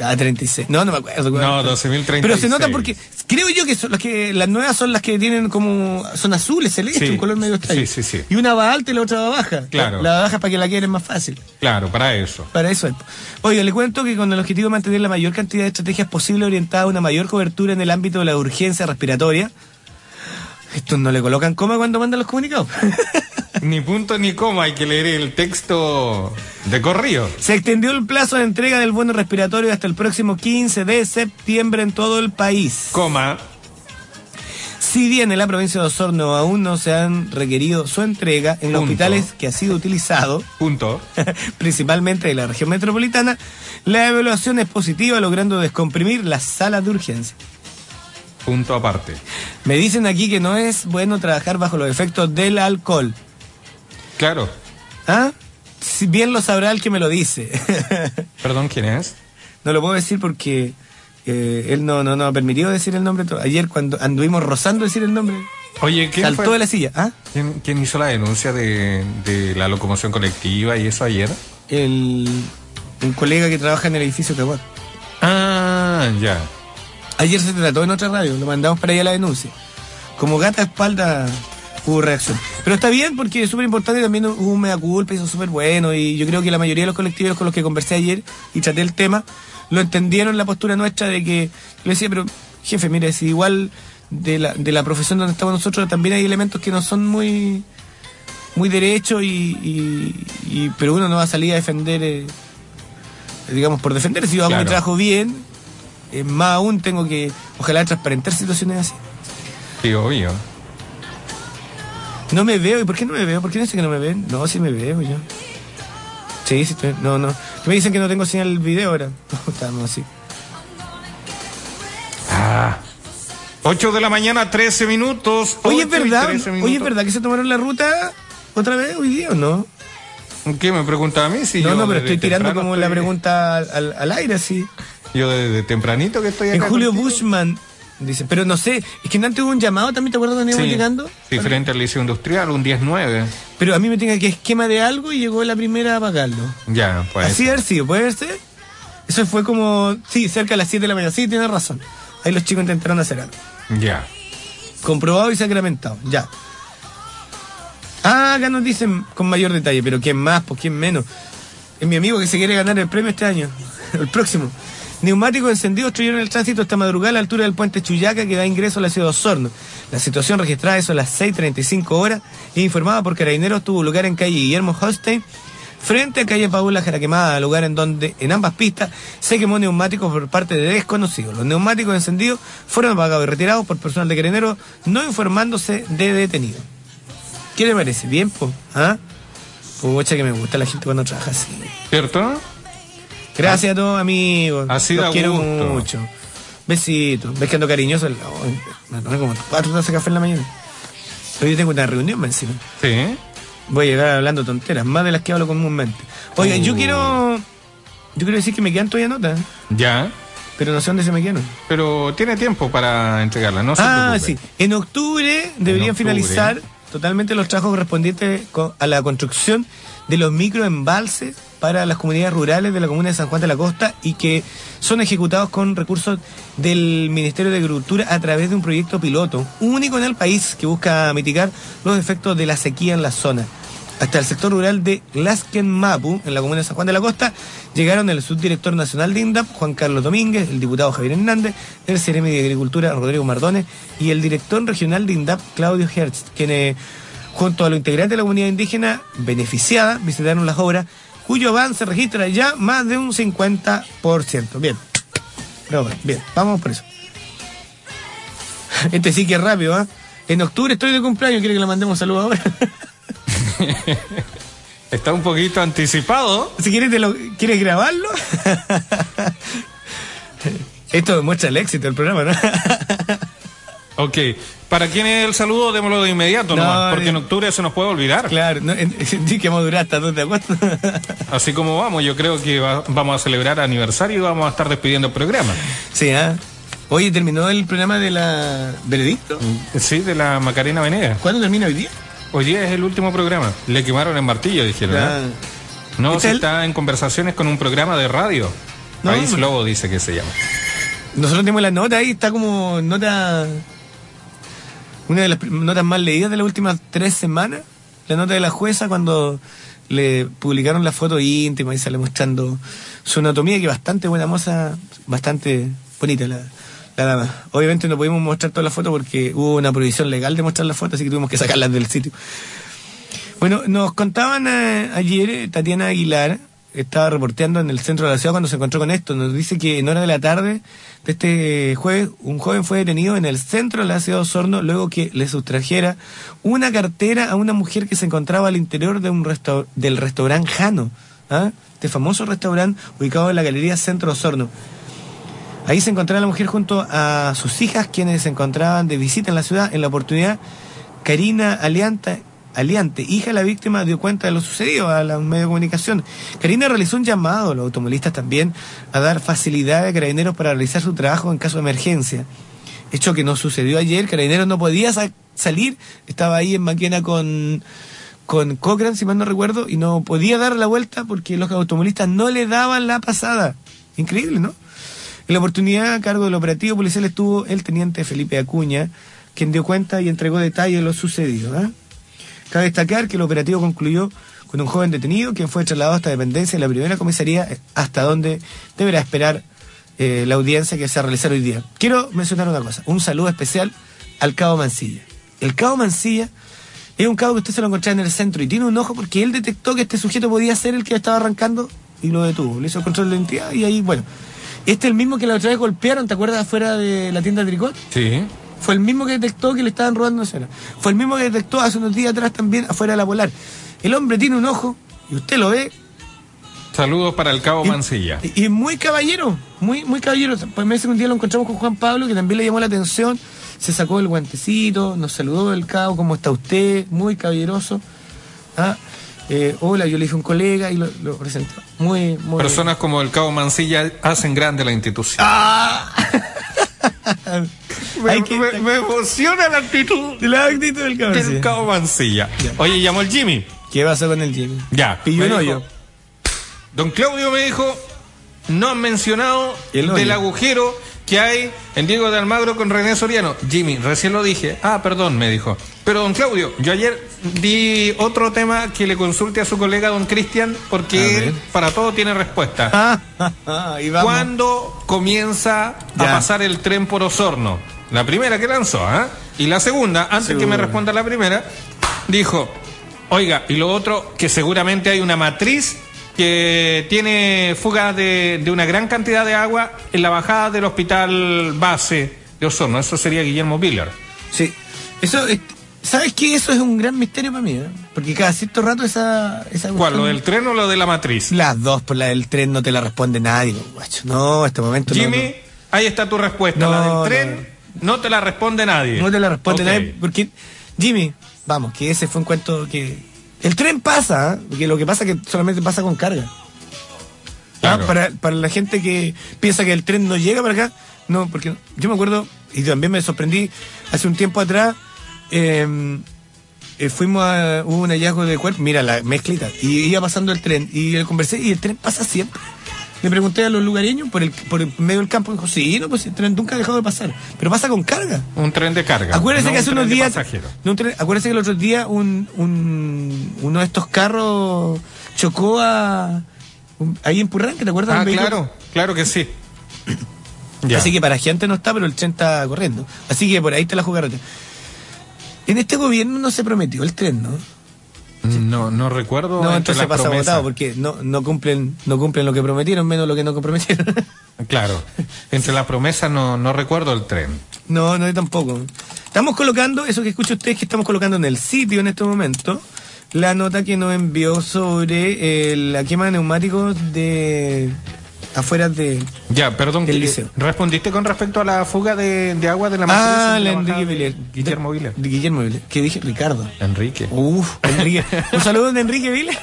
Ah, 36. No, no me acuerdo. No, 12.036. Pero se nota porque creo yo que, son las que las nuevas son las que tienen como son azules, celeste, Sí. un color medio extraño. Sí, sí, sí. Y una va alta y la otra va baja. Claro. La, la baja es para que la quieren más fácil. Claro, para eso. Para eso es. Oiga, le cuento que con el objetivo de mantener la mayor cantidad de estrategias posible orientadas a una mayor cobertura en el ámbito de la urgencia respiratoria. Estos no le colocan coma cuando mandan los comunicados. Ni punto ni coma, hay que leer el texto de corrido. Se extendió el plazo de entrega del bono respiratorio hasta el próximo 15 de septiembre en todo el país. Coma, Si bien en la provincia de Osorno aún no se han requerido su entrega en los Punto. hospitales que ha sido utilizado, punto. principalmente de la región metropolitana, la evaluación es positiva logrando descomprimir las salas de urgencia. Punto aparte. Me dicen aquí que no es bueno trabajar bajo los efectos del alcohol. Claro. ¿Ah? Si bien lo sabrá el que me lo dice. Perdón, ¿quién es? no lo puedo decir porque eh, él no, no, no ha permitido decir el nombre. Ayer cuando anduvimos rozando decir el nombre, Oye, ¿quién, saltó fue- de la silla. ¿Ah? ¿Quién, quién hizo la denuncia de, de la locomoción colectiva y eso ayer? El, un colega que trabaja en el edificio Caguac. Ah, ya. Ayer se trató en otra radio, lo mandamos para allá la denuncia. Como gata a espalda hubo reacción. Pero está bien porque es súper importante también hubo un mea culpa y eso es súper bueno. Y yo creo que la mayoría de los colectivos con los que conversé ayer y traté el tema, lo entendieron la postura nuestra de que yo le decía, pero jefe, mire, si igual de la, de la profesión donde estamos nosotros también hay elementos que no son muy muy derechos y, y- y- pero uno no va a salir a defender eh, digamos por defender si yo hago mi Claro. trabajo bien eh, más aún tengo que ojalá transparentar situaciones así Sí, obvio. No me veo y por qué no me veo por qué no sé que no me ven no sí me veo yo sí sí estoy- no no me dicen que no tengo señal video ahora estamos así Ah. 8 de la mañana, 13 minutos. oye es 8 y verdad 13 oye es verdad que se tomaron la ruta otra vez hoy día o no ¿Qué me pregunta a mí? Si no yo no pero estoy tirando como la estoy- pregunta al, al- al aire así Yo desde tempranito que estoy acá. En Julio contigo. Bushman dice, pero no sé, es que antes hubo un llamado también, ¿te acuerdas cuando íbamos Sí, llegando? sí, frente al liceo industrial, un 10-9. Pero a mí me tenía que esquema de algo y llegó la primera a pagarlo. Ya, pues. Así haber sido, ¿puede ser? Eso fue como, sí, cerca de las 7 de la mañana. Sí, tiene razón. Ahí los chicos intentaron hacer algo. Ya. Comprobado y sacramentado, ya. Ah, acá nos dicen con mayor detalle, pero ¿quién más? Pues quién menos. Es mi amigo que se quiere ganar el premio este año, el próximo. Neumáticos encendidos destruyeron el tránsito esta madrugada a la altura del puente Chuyaca que da ingreso a la ciudad de Osorno. La situación registrada eso a las 6.35 horas e informada por carabineros tuvo lugar en calle Guillermo Holstein frente a calle Paula Jaraquemada, lugar en donde en ambas pistas se quemó neumáticos por parte de desconocidos. Los neumáticos encendidos fueron apagados y retirados por personal de carabineros no informándose de detenido. ¿Qué le parece? ¿Bien? ¿Ah? Pucha que me gusta la gente cuando trabaja así. ¿Cierto? Gracias a todos, amigos. Así Los quiero gusto. mucho. Besitos. ¿Ves que ando cariñoso? Me tomé como cuatro tazas de café en la mañana. Hoy tengo una reunión, me encima. Sí. Voy a llegar hablando tonteras, más de las que hablo comúnmente. Oiga, yo Oh. quiero. Yo quiero decir que me quedan todavía notas, Ya. pero no sé dónde se me quedan. Pero tiene tiempo para entregarla, no se Ah, sí. En octubre deberían octubre. finalizar totalmente los trabajos correspondientes co- a la construcción de los microembalses para las comunidades rurales de la comuna de San Juan de la Costa y que son ejecutados con recursos del Ministerio de Agricultura a través de un proyecto piloto único en el país que busca mitigar los efectos de la sequía en la zona. Hasta el sector rural de Lasken Mapu, en la comuna de San Juan de la Costa, llegaron el subdirector nacional de INDAP, Juan Carlos Domínguez, el diputado Javier Hernández, el Ceremi de Agricultura, Rodrigo Mardones, y el director regional de INDAP, Claudio Hertz, quienes Junto a los integrantes de la comunidad indígena beneficiada, visitaron las obras cuyo avance registra ya más de un 50%. Bien. Bien, vamos por eso. Este sí que es rápido, ¿ah? En octubre estoy de cumpleaños, ¿quiere que le mandemos saludos ahora? Está un poquito anticipado. Si quieres, te lo, ¿quieres grabarlo? Esto demuestra el éxito del programa, ¿no? Ok. ¿Para quién es el saludo? Démoslo de inmediato, No, nomás, porque eh, en octubre se nos puede olvidar. Claro, no, en- sí que vamos a durar hasta 2 de agosto. Así como vamos, yo creo que va- vamos a celebrar aniversario y vamos a estar despidiendo el programa. sí, ¿ah? Oye, ¿terminó el programa de la Veredicto? Sí, de la Macarena Venegas. ¿Cuándo termina hoy día? Hoy día es el último programa. Le quemaron el martillo, dijeron. Ya. ¿eh? No, ¿Este se el- está en conversaciones con un programa de radio. No, País. Lobo dice que se llama. Nosotros tenemos la nota ahí, está como nota. Una de las notas más leídas de las últimas tres semanas. La nota de la jueza cuando le publicaron la foto íntima y sale mostrando su anatomía, que bastante buena moza, bastante bonita la, dama. Obviamente no pudimos mostrar toda la foto porque hubo una prohibición legal de mostrar la foto, así que tuvimos que sacarlas del sitio. Bueno, nos contaban eh, ayer, eh, Tatiana Aguilar estaba reporteando en el centro de la ciudad cuando se encontró con esto. Nos dice que en hora de la tarde de este jueves, un joven fue detenido en el centro de la ciudad de Osorno luego que le sustrajera una cartera a una mujer que se encontraba al interior de un del restaurante Jano, ¿ah? este famoso restaurante ubicado en la galería Centro Osorno. Ahí se encontraba la mujer junto a sus hijas, quienes se encontraban de visita en la ciudad. En la oportunidad, Karina Alianta, Aliante, hija de la víctima, dio cuenta de lo sucedido a los medios de comunicación. Karina realizó un llamado a los automovilistas también a dar facilidad a carabineros para realizar su trabajo en caso de emergencia. Hecho que no sucedió ayer, Carabineros no podía sa- salir, estaba ahí en Maquena con, con Cochran, si mal no recuerdo, y no podía dar la vuelta porque los automovilistas no le daban la pasada. Increíble, ¿no? En la oportunidad, a cargo del operativo policial estuvo el teniente Felipe Acuña, quien dio cuenta y entregó detalles de lo sucedido. ¿ah? Cabe destacar que el operativo concluyó con un joven detenido, quien fue trasladado hasta dependencia de la primera comisaría, eh, hasta donde deberá esperar eh, la audiencia que se va a realizar hoy día. Quiero mencionar una cosa, un saludo especial al Cabo Mancilla. El Cabo Mancilla es un cabo que usted se lo encontraba en el centro y tiene un ojo porque él detectó que este sujeto podía ser el que estaba arrancando y lo detuvo. Le hizo el control de identidad y ahí, bueno. Este es el mismo que la otra vez golpearon, ¿te acuerdas? Afuera de la tienda de Tricot. Sí. Fue el mismo que detectó que le estaban robando una cena. Fue el mismo que detectó hace unos días atrás también afuera de la Polar. El hombre tiene un ojo y usted lo ve. Saludos para el Cabo y- Mancilla. Y, y muy caballero, muy, muy caballero. Pues me dice que un día lo encontramos con Juan Pablo, que también le llamó la atención. Se sacó el guantecito, nos saludó del cabo, ¿cómo está usted? Muy caballeroso. Ah, eh, hola, yo le dije a un colega y lo, lo presentó. Muy, muy. Personas como el Cabo Mancilla hacen grande la institución. ¡Ah! Me, Hay que- me- me emociona la actitud La actitud del cabo. del. Cabo Mancilla. Oye, llamó el Jimmy. ¿Qué pasó con el Jimmy? Ya. Pilló un hoyo. Don Claudio me dijo, no han mencionado El hoyo. del agujero que hay en Diego de Almagro con René Soriano. Jimmy, recién lo dije. Ah, perdón, me dijo. Pero don Claudio, yo ayer di otro tema que le consulte a su colega don Cristian, porque él para todo tiene respuesta. Ah, ah, ah, y vamos. ¿Cuándo comienza a pasar el tren por Osorno? La primera que lanzó, ¿ah? Y la segunda, antes que me responda la primera, dijo, oiga, y lo otro, que seguramente hay una matriz que tiene fugas de, de una gran cantidad de agua en la bajada del hospital base de Osorno. Eso sería Guillermo Miller. Sí. Eso, es- ¿sabes qué? Eso es un gran misterio para mí, ¿eh? Porque cada cierto rato esa... esa ¿Cuál, lo del tren o lo de la matriz? Las dos, por la del tren no te la responde nadie, guacho. No, este momento no- Jimmy, ahí está tu respuesta. No, la no, del tren no, te la responde nadie. no, te la responde nadie. Porque, Jimmy, vamos, que ese fue un cuento que... El tren pasa, ¿eh? porque lo que pasa es que solamente pasa con carga. Ah, para, para la gente que piensa que el tren no llega para acá, no, porque yo me acuerdo, y también me sorprendí, hace un tiempo atrás, eh, eh, fuimos a, hubo un hallazgo de cuerpo, mira la mezclita, y iba pasando el tren, y le conversé, y el tren pasa siempre. Le pregunté a los lugareños por el, por el medio del campo, y dijo, sí, no, pues el tren nunca ha dejado de pasar, pero pasa con carga. Un tren de carga. Acuérdese no que hace un unos días. no, un tren- acuérdese que el otro día un, un, uno de estos carros chocó a. un- ahí en Purranque, ¿te acuerdas? Ah, claro, claro que sí. Ya. Así que para gente no está, pero el tren está corriendo. Así que por ahí está la jugarreta. En este gobierno no se prometió el tren, ¿no? No, no recuerdo. No, entonces pasa promesas. votado porque no, no cumplen no cumplen lo que prometieron, menos lo que no comprometieron. Claro. Entre las promesas no, no recuerdo el tren. no, no, yo tampoco. Estamos colocando, eso que escucha ustedes que estamos colocando en el sitio en este momento, la nota que nos envió sobre eh, la quema de neumáticos de afuera de... Ya, perdón. Del liceo. ¿Respondiste con respecto a la fuga de, de agua de la Ah, matriz la Enrique Villar. Guillermo Villar. De Guillermo Villar. ¿Qué dije? Ricardo. Enrique. Uf, Enrique. Un saludo de Enrique Vile.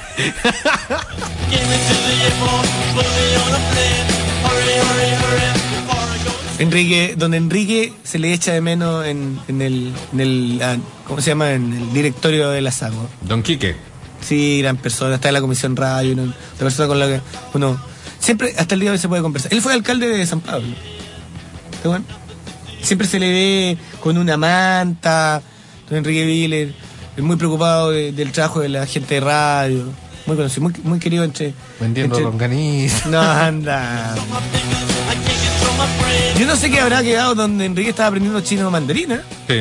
Enrique, don Enrique se le echa de menos en, en el, en el ah, ¿cómo se llama? En el directorio de la SACO. Don Quique. Sí, gran persona, está en la comisión radio, una persona con la que uno siempre, hasta el día de hoy se puede conversar. Él fue alcalde de San Pablo. ¿Está bueno? Siempre se le ve con una manta, don Enrique Viller, es muy preocupado de- del trabajo de la gente de radio, muy conocido, muy, muy querido entre... Vendiendo entre- longaniza. No, anda. Yo no sé qué habrá quedado donde Enrique estaba aprendiendo chino mandarina. Sí.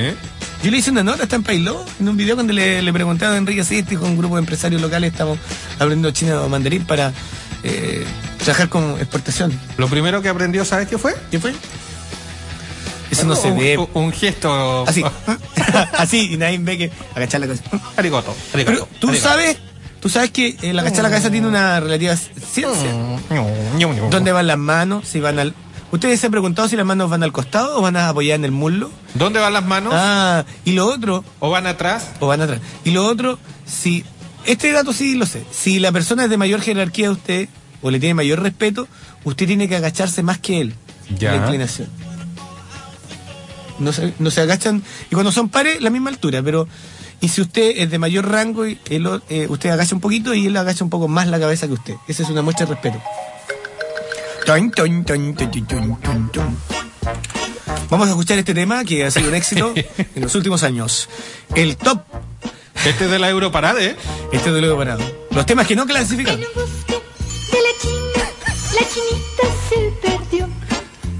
Yo le hice una nota, está en Pailó, en un video cuando le, le pregunté a don Enrique si este con un grupo de empresarios locales estamos aprendiendo chino mandarín para eh, trabajar con exportación. Lo primero que aprendió, ¿sabes qué fue? ¿Qué fue? Eso no se Un- ve. Un, un gesto. Así. Así, y nadie ve que agachar la cabeza. Arigoto. arigoto, Pero tú arigoto. sabes, tú sabes que el agachar la cabeza tiene una relativa ciencia. Mm. ¿Dónde van las manos? Si van al. ¿Ustedes se han preguntado si las manos van al costado o van a apoyar en el muslo? ¿Dónde van las manos? Ah, y lo otro, ¿O van atrás? o van atrás. Y lo otro, si. Este dato sí lo sé. Si la persona es de mayor jerarquía a usted, o le tiene mayor respeto, usted tiene que agacharse más que él. Ya. La inclinación. No se, no se agachan. Y cuando son pares, la misma altura, pero. Y si usted es de mayor rango, y él, eh, usted agacha un poquito y él agacha un poco más la cabeza que usted. Esa es una muestra de respeto. Vamos a escuchar este tema que ha sido un éxito en los últimos años. El top Este es de la Europarade, ¿eh? este de luego parado. Los temas que no clasifican. En un bosque de la China, la chinita se perdió.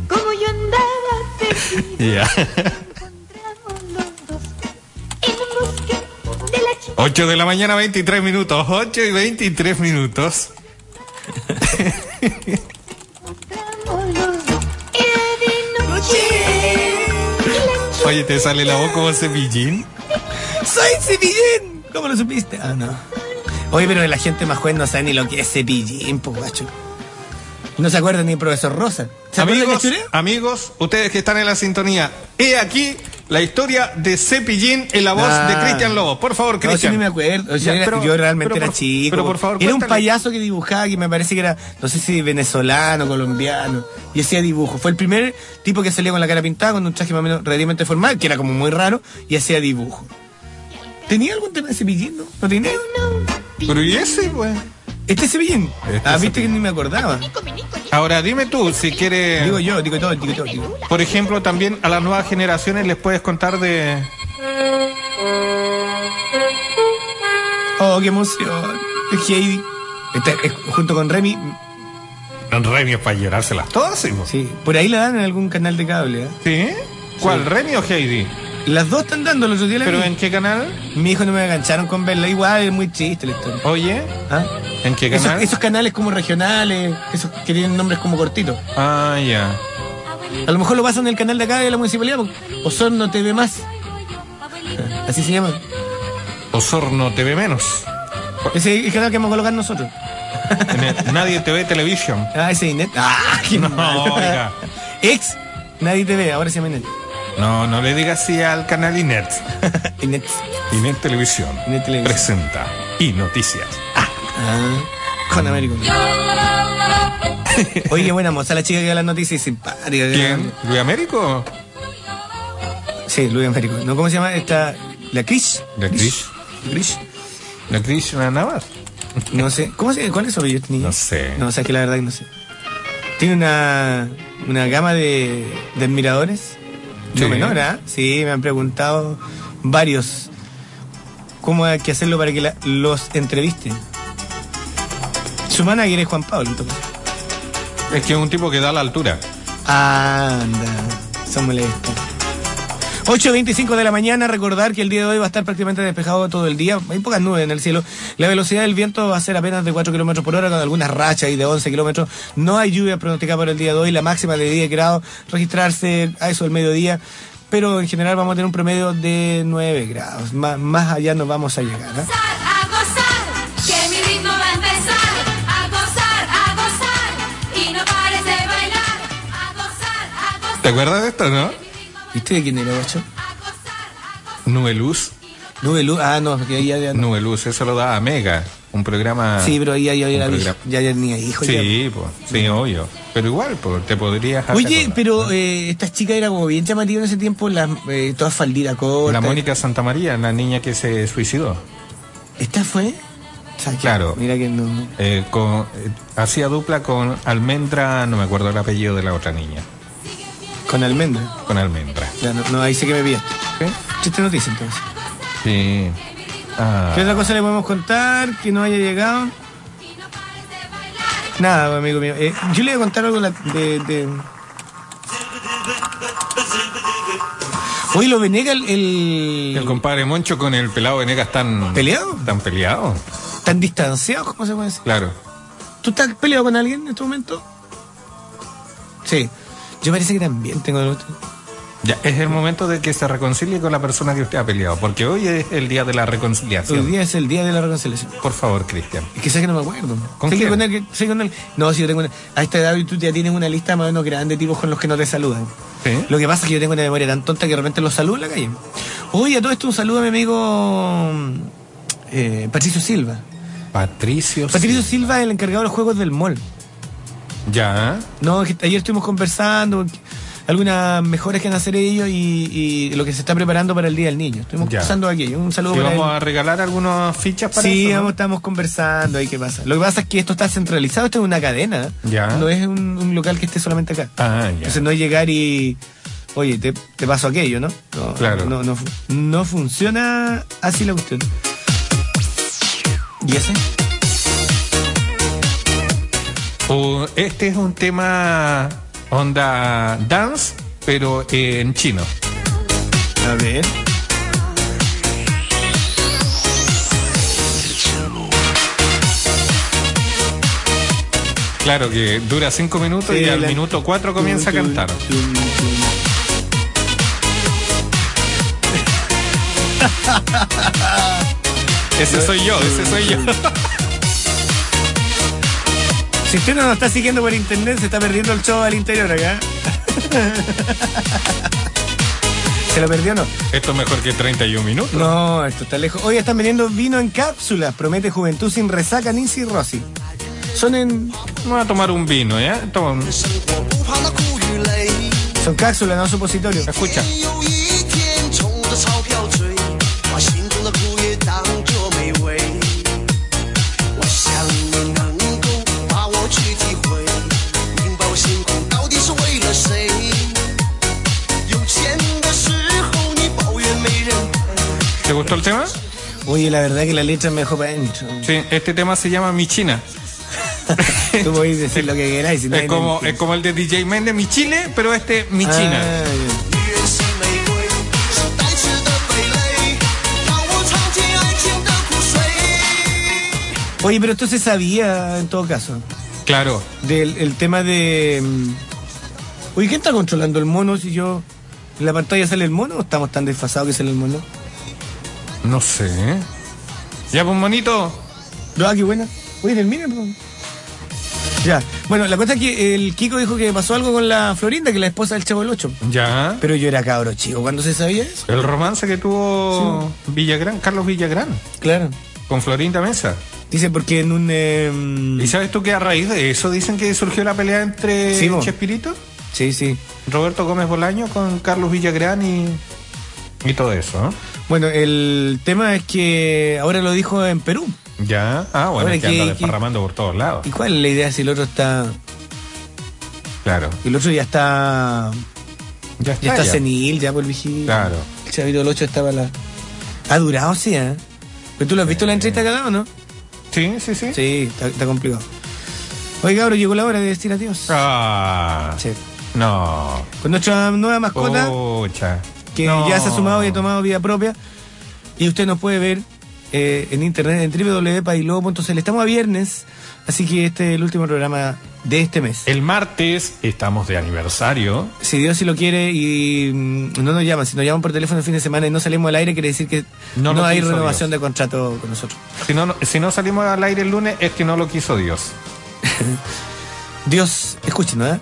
Como yo andaba perdido, Ya. encontramos los dos. En un bosque de la China. 8 de la mañana, 23 minutos. 8 y 23 minutos. la Oye, ¿te sale la voz como cepillín? ¡Soy Cepillín! ¿Cómo lo supiste? Ah, no. Oye, pero la gente más joven no sabe ni lo que es Cepillín, pues, guacho. No se acuerda ni el profesor Rosa. ¿Se Amigos, amigos, ustedes que están en la sintonía, he aquí la historia de Cepillín en la voz Ah. de Cristian Lobo. Por favor, No, sí, Cristian. ni me acuerdo. O sea, Ya, era- pero- yo realmente pero era chico. pero por favor, era un payaso que dibujaba que me parece que era, no sé si venezolano, colombiano, y hacía dibujo. Fue el primer tipo que salía con la cara pintada, con un traje más o menos relativamente formal, que era como muy raro, y hacía dibujo. ¿Tenía algún tema de cepillín, no? ¿No tenía? Pero ¿y ese, pues? ¿Este es cepillín? Este ah, viste que ni me acordaba. Ahora, dime tú, si quieres... Digo yo, digo todo, digo todo. Digo. Por ejemplo, también a las nuevas generaciones les puedes contar de... Oh, qué emoción. Es Heidi. Este, es junto con Remy. Remy es para llorárselas todas, ¿sí? Sí, por ahí la dan en algún canal de cable. ¿eh? ¿Sí? ¿Cuál, Remy o Heidi? Las dos están dando el otro día la ¿Pero vi. en qué canal? Mi hijo no me engancharon con verla. Igual es muy triste la historia. Oye, ¿Ah? ¿en qué canal? esos canales como regionales, esos que tienen nombres como cortitos. Ah, ya. A lo mejor lo pasan en el canal de acá de la municipalidad, Osorno TV más. Así se llama. Osorno TV menos. Ese es el canal que vamos a colocar nosotros. El- Nadie TV Television. Ah, ese es Inet. Ah, qué No, oiga. Ex, nadie te ve, ahora se llama Inet. No, no le digas así al canal Inet. Inet. Inet Televisión Inet Televisión. presenta y noticias. Ah, con Américo. Oye, buena moza la chica que da las noticias, simpática. ¿Quién? ¿Luis Américo? Sí, Luis Américo. ¿No? ¿Cómo se llama? Esta, la Cris. ¿La Cris? Cris. ¿La Cris Navas? No sé. ¿Cómo se ¿Cuál es su apellido? No sé. No, o sea, que la verdad que no sé. Tiene una, una gama de, de admiradores. No Sí. menor, ¿ah? Sí, me han preguntado varios cómo hay que hacerlo para que la- los entrevisten. Su manager es Juan Pablo, entonces. Es que es un tipo que da la altura. Anda, son molestos. 8.25 de la mañana, recordar que el día de hoy va a estar prácticamente despejado todo el día. Hay pocas nubes en el cielo. La velocidad del viento va a ser apenas de 4 kilómetros por hora, con algunas rachas y de 11 kilómetros. No hay lluvia pronosticada para el día de hoy. La máxima de 10 grados, registrarse a eso del mediodía. Pero en general vamos a tener un promedio de 9 grados. Más, más allá nos vamos a llegar. ¿eh? ¿Te acuerdas de esto, no? ¿Viste de quién era, guacho? Nube Luz. Nube Luz. Ah, no, porque ahí ya, no. Nube Luz, eso lo da a Mega, un programa. Sí, pero ahí ya, ya, ya, ya, tenía hijos. ya. Sí, pues, sí, obvio. Pero igual, pues, te podrías. Oye, pero eh, estas chicas era como bien llamativa en ese tiempo, las eh, todas falditas cortas. La Mónica Santamaría, la niña que se suicidó. ¿Esta fue? Que- Claro. Mira que no. Con, eh, hacía dupla con Almendra, no me acuerdo el apellido de la otra niña. Con almendra. Con Almendra. Ya, no, no, ahí sí que me pillaste. ¿Sí? Chiste noticia entonces. Sí. Ah, ¿Qué otra cosa le podemos contar que no haya llegado? Nada, amigo mío. Eh, yo le voy a contar algo de. de... Oye, lo Venega, el, el- compadre Moncho con el pelado Venegas están. ¿Peleado? ¿Están peleados? ¿Tan distanciados? ¿Cómo se puede decir? Claro. ¿Tú estás peleado con alguien en este momento? Sí. Yo parece que también tengo. Ya, es el momento de que se reconcilie con la persona que usted ha peleado, porque hoy es el día de la Hoy reconciliación. día es el día de la reconciliación. Por favor, Cristian. Es que sé que no me acuerdo. ¿Con quién? con él, sé con él. No, si yo tengo una. A esta edad tú ya tienes una lista más o menos grande de tipos con los que no te saludan. ¿Sí? Lo que pasa es que yo tengo una memoria tan tonta que de repente los saludo en la calle. Oye, a todo esto un saludo a mi amigo eh, Patricio Silva. Patricio. Patricio Silva el encargado de los juegos del mall. Ya. No, ayer estuvimos conversando algunas mejoras que van a hacer ellos y, y lo que se está preparando para el Día del Niño. Estuvimos conversando aquí. Un saludo ¿Y para vamos él. a regalar algunas fichas para Sí, eso? ¿no? estamos conversando ahí qué pasa. Lo que pasa es que esto está centralizado, esto es una cadena. Ya. No es un, un local que esté solamente acá. Ah, ya. Entonces no es llegar y. Oye, te, te paso aquello, ¿no? No, Claro. No, no, fu- no funciona así la cuestión. ¿Y ese? O este es un tema onda dance, pero eh, en chino. A ver. Claro que dura cinco minutos y al la- minuto cuatro comienza a Tum, cantar. tum, tum. Ese soy yo, ese soy yo. Si usted no nos está siguiendo por internet, se está perdiendo el show al interior acá. ¿Se lo perdió o no? Esto es mejor que 31 minutos. No, esto está lejos. Hoy están vendiendo vino en cápsulas. Promete juventud sin resaca, Nancy Rossi. Son en. Vamos a tomar un vino, ¿ya? Toma un... Son cápsulas, no supositorio. Escucha. ¿Te gustó el tema? Oye, la verdad es que la letra me dejó para adentro. Sí, este tema se llama Mi China. Tú podés decir lo que queráis. Es, como, el de DJ Méndez, Mi Chile, pero este Mi ah, China. Oye, pero esto se sabía en todo caso. Claro. Del tema de. Mm, Oye, ¿quién está controlando el mono? Si yo. ¿En la pantalla sale el mono o estamos tan desfasados que sale el mono? No sé. Ya, pues, monito. No, ah, qué buena. Oye, termina, pues. Ya. Bueno, la cosa es que el Kiko dijo que pasó algo con la Florinda, que es la esposa del Chavo del Ocho. Ya. Pero yo era cabro chico. ¿Cuándo se sabía eso? El romance que tuvo Villagrán, Carlos Villagrán, Claro. con Florinda Mesa. Dice porque en un. eh, ¿Y sabes tú que a raíz de eso dicen que surgió la pelea entre Sí. Chespirito, Sí, sí. Roberto Gómez Bolaño con Carlos Villagrán y, y todo eso? ¿no? Bueno, el tema es que ahora lo dijo en Perú. Ya. Ah, bueno, Ahora es que que- anda que- desparramando por todos lados. ¿Y cuál es la idea si el otro está. Claro. El otro ya está. Ya está. Ya está ya. senil, ya por vigil. Claro. El chavito del 8 estaba la. Ha durado, sí, ¿eh? ¿Pero tú lo has visto la entrevista que ha dado no? Sí, sí, sí. Sí, está, está complicado. Oye, cabrón, llegó la hora de decir adiós. Ah. Sí. No. Con nuestra nueva mascota, Pucha. Que No. ya se ha sumado y ha tomado vida propia. Y usted nos puede ver eh, en internet en www.pailobo.cl. Estamos a viernes, así que este es el último programa de este mes. El martes estamos de aniversario. Si Dios si lo quiere y mm, no nos llaman, si nos llaman por teléfono el fin de semana y no salimos al aire, quiere decir que No no, hay renovación Dios. de contrato con nosotros. Si no, si no salimos al aire el lunes es que no lo quiso Dios. Dios, escúchenos, ¿eh?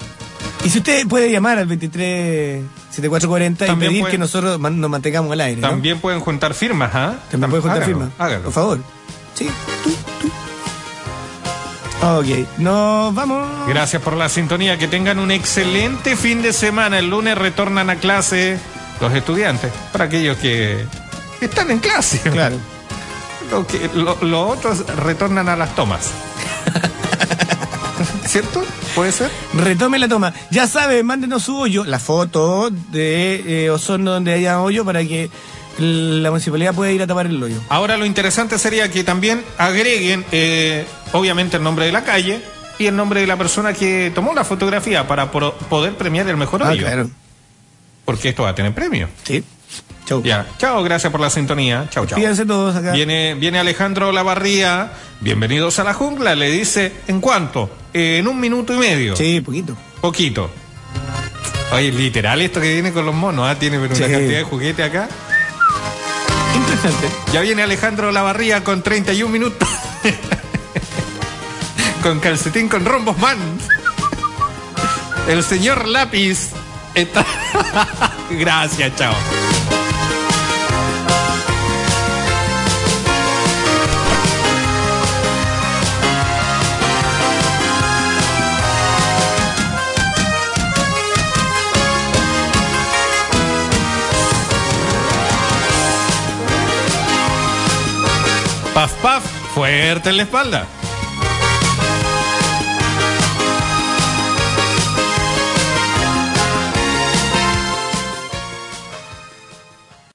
Y si usted puede llamar al 23 7440 y pedir que nosotros man- nos mantengamos al aire, ¿no? También pueden juntar firmas, ¿ah? También puede juntar Hágalo, firma. Hágalo. Por favor. Sí, tú, tú. Ok, nos vamos. Gracias por la sintonía. Que tengan un excelente fin de semana. El lunes retornan a clase los estudiantes. Para aquellos que están en clase. Claro. Lo que- lo- los otros retornan a las tomas. ¿Cierto? ¿Puede ser? Retome la toma. Ya sabe, mándenos su hoyo, la foto de eh, Osorno donde haya hoyo para que la municipalidad pueda ir a tapar el hoyo. Ahora lo interesante sería que también agreguen, eh, obviamente, el nombre de la calle y el nombre de la persona que tomó la fotografía para poder premiar el mejor Ah, hoyo. claro. Porque esto va a tener premio. Sí. Chau. Ya. Chao, gracias por la sintonía. Chao, chao. Fíjense todos acá. Viene, viene Alejandro Lavarría. Bienvenidos a la jungla. Le dice, ¿en cuánto? Eh, en un minuto y medio. Sí, poquito. Poquito. Oye, literal esto que viene con los monos, ¿ah? Tiene pero una Sí. cantidad de juguete acá. Interesante. Ya viene Alejandro Lavarría con 31 minutos. con calcetín con rombos man. El señor lápiz está. Gracias, chao. Paf, paf, fuerte en la espalda.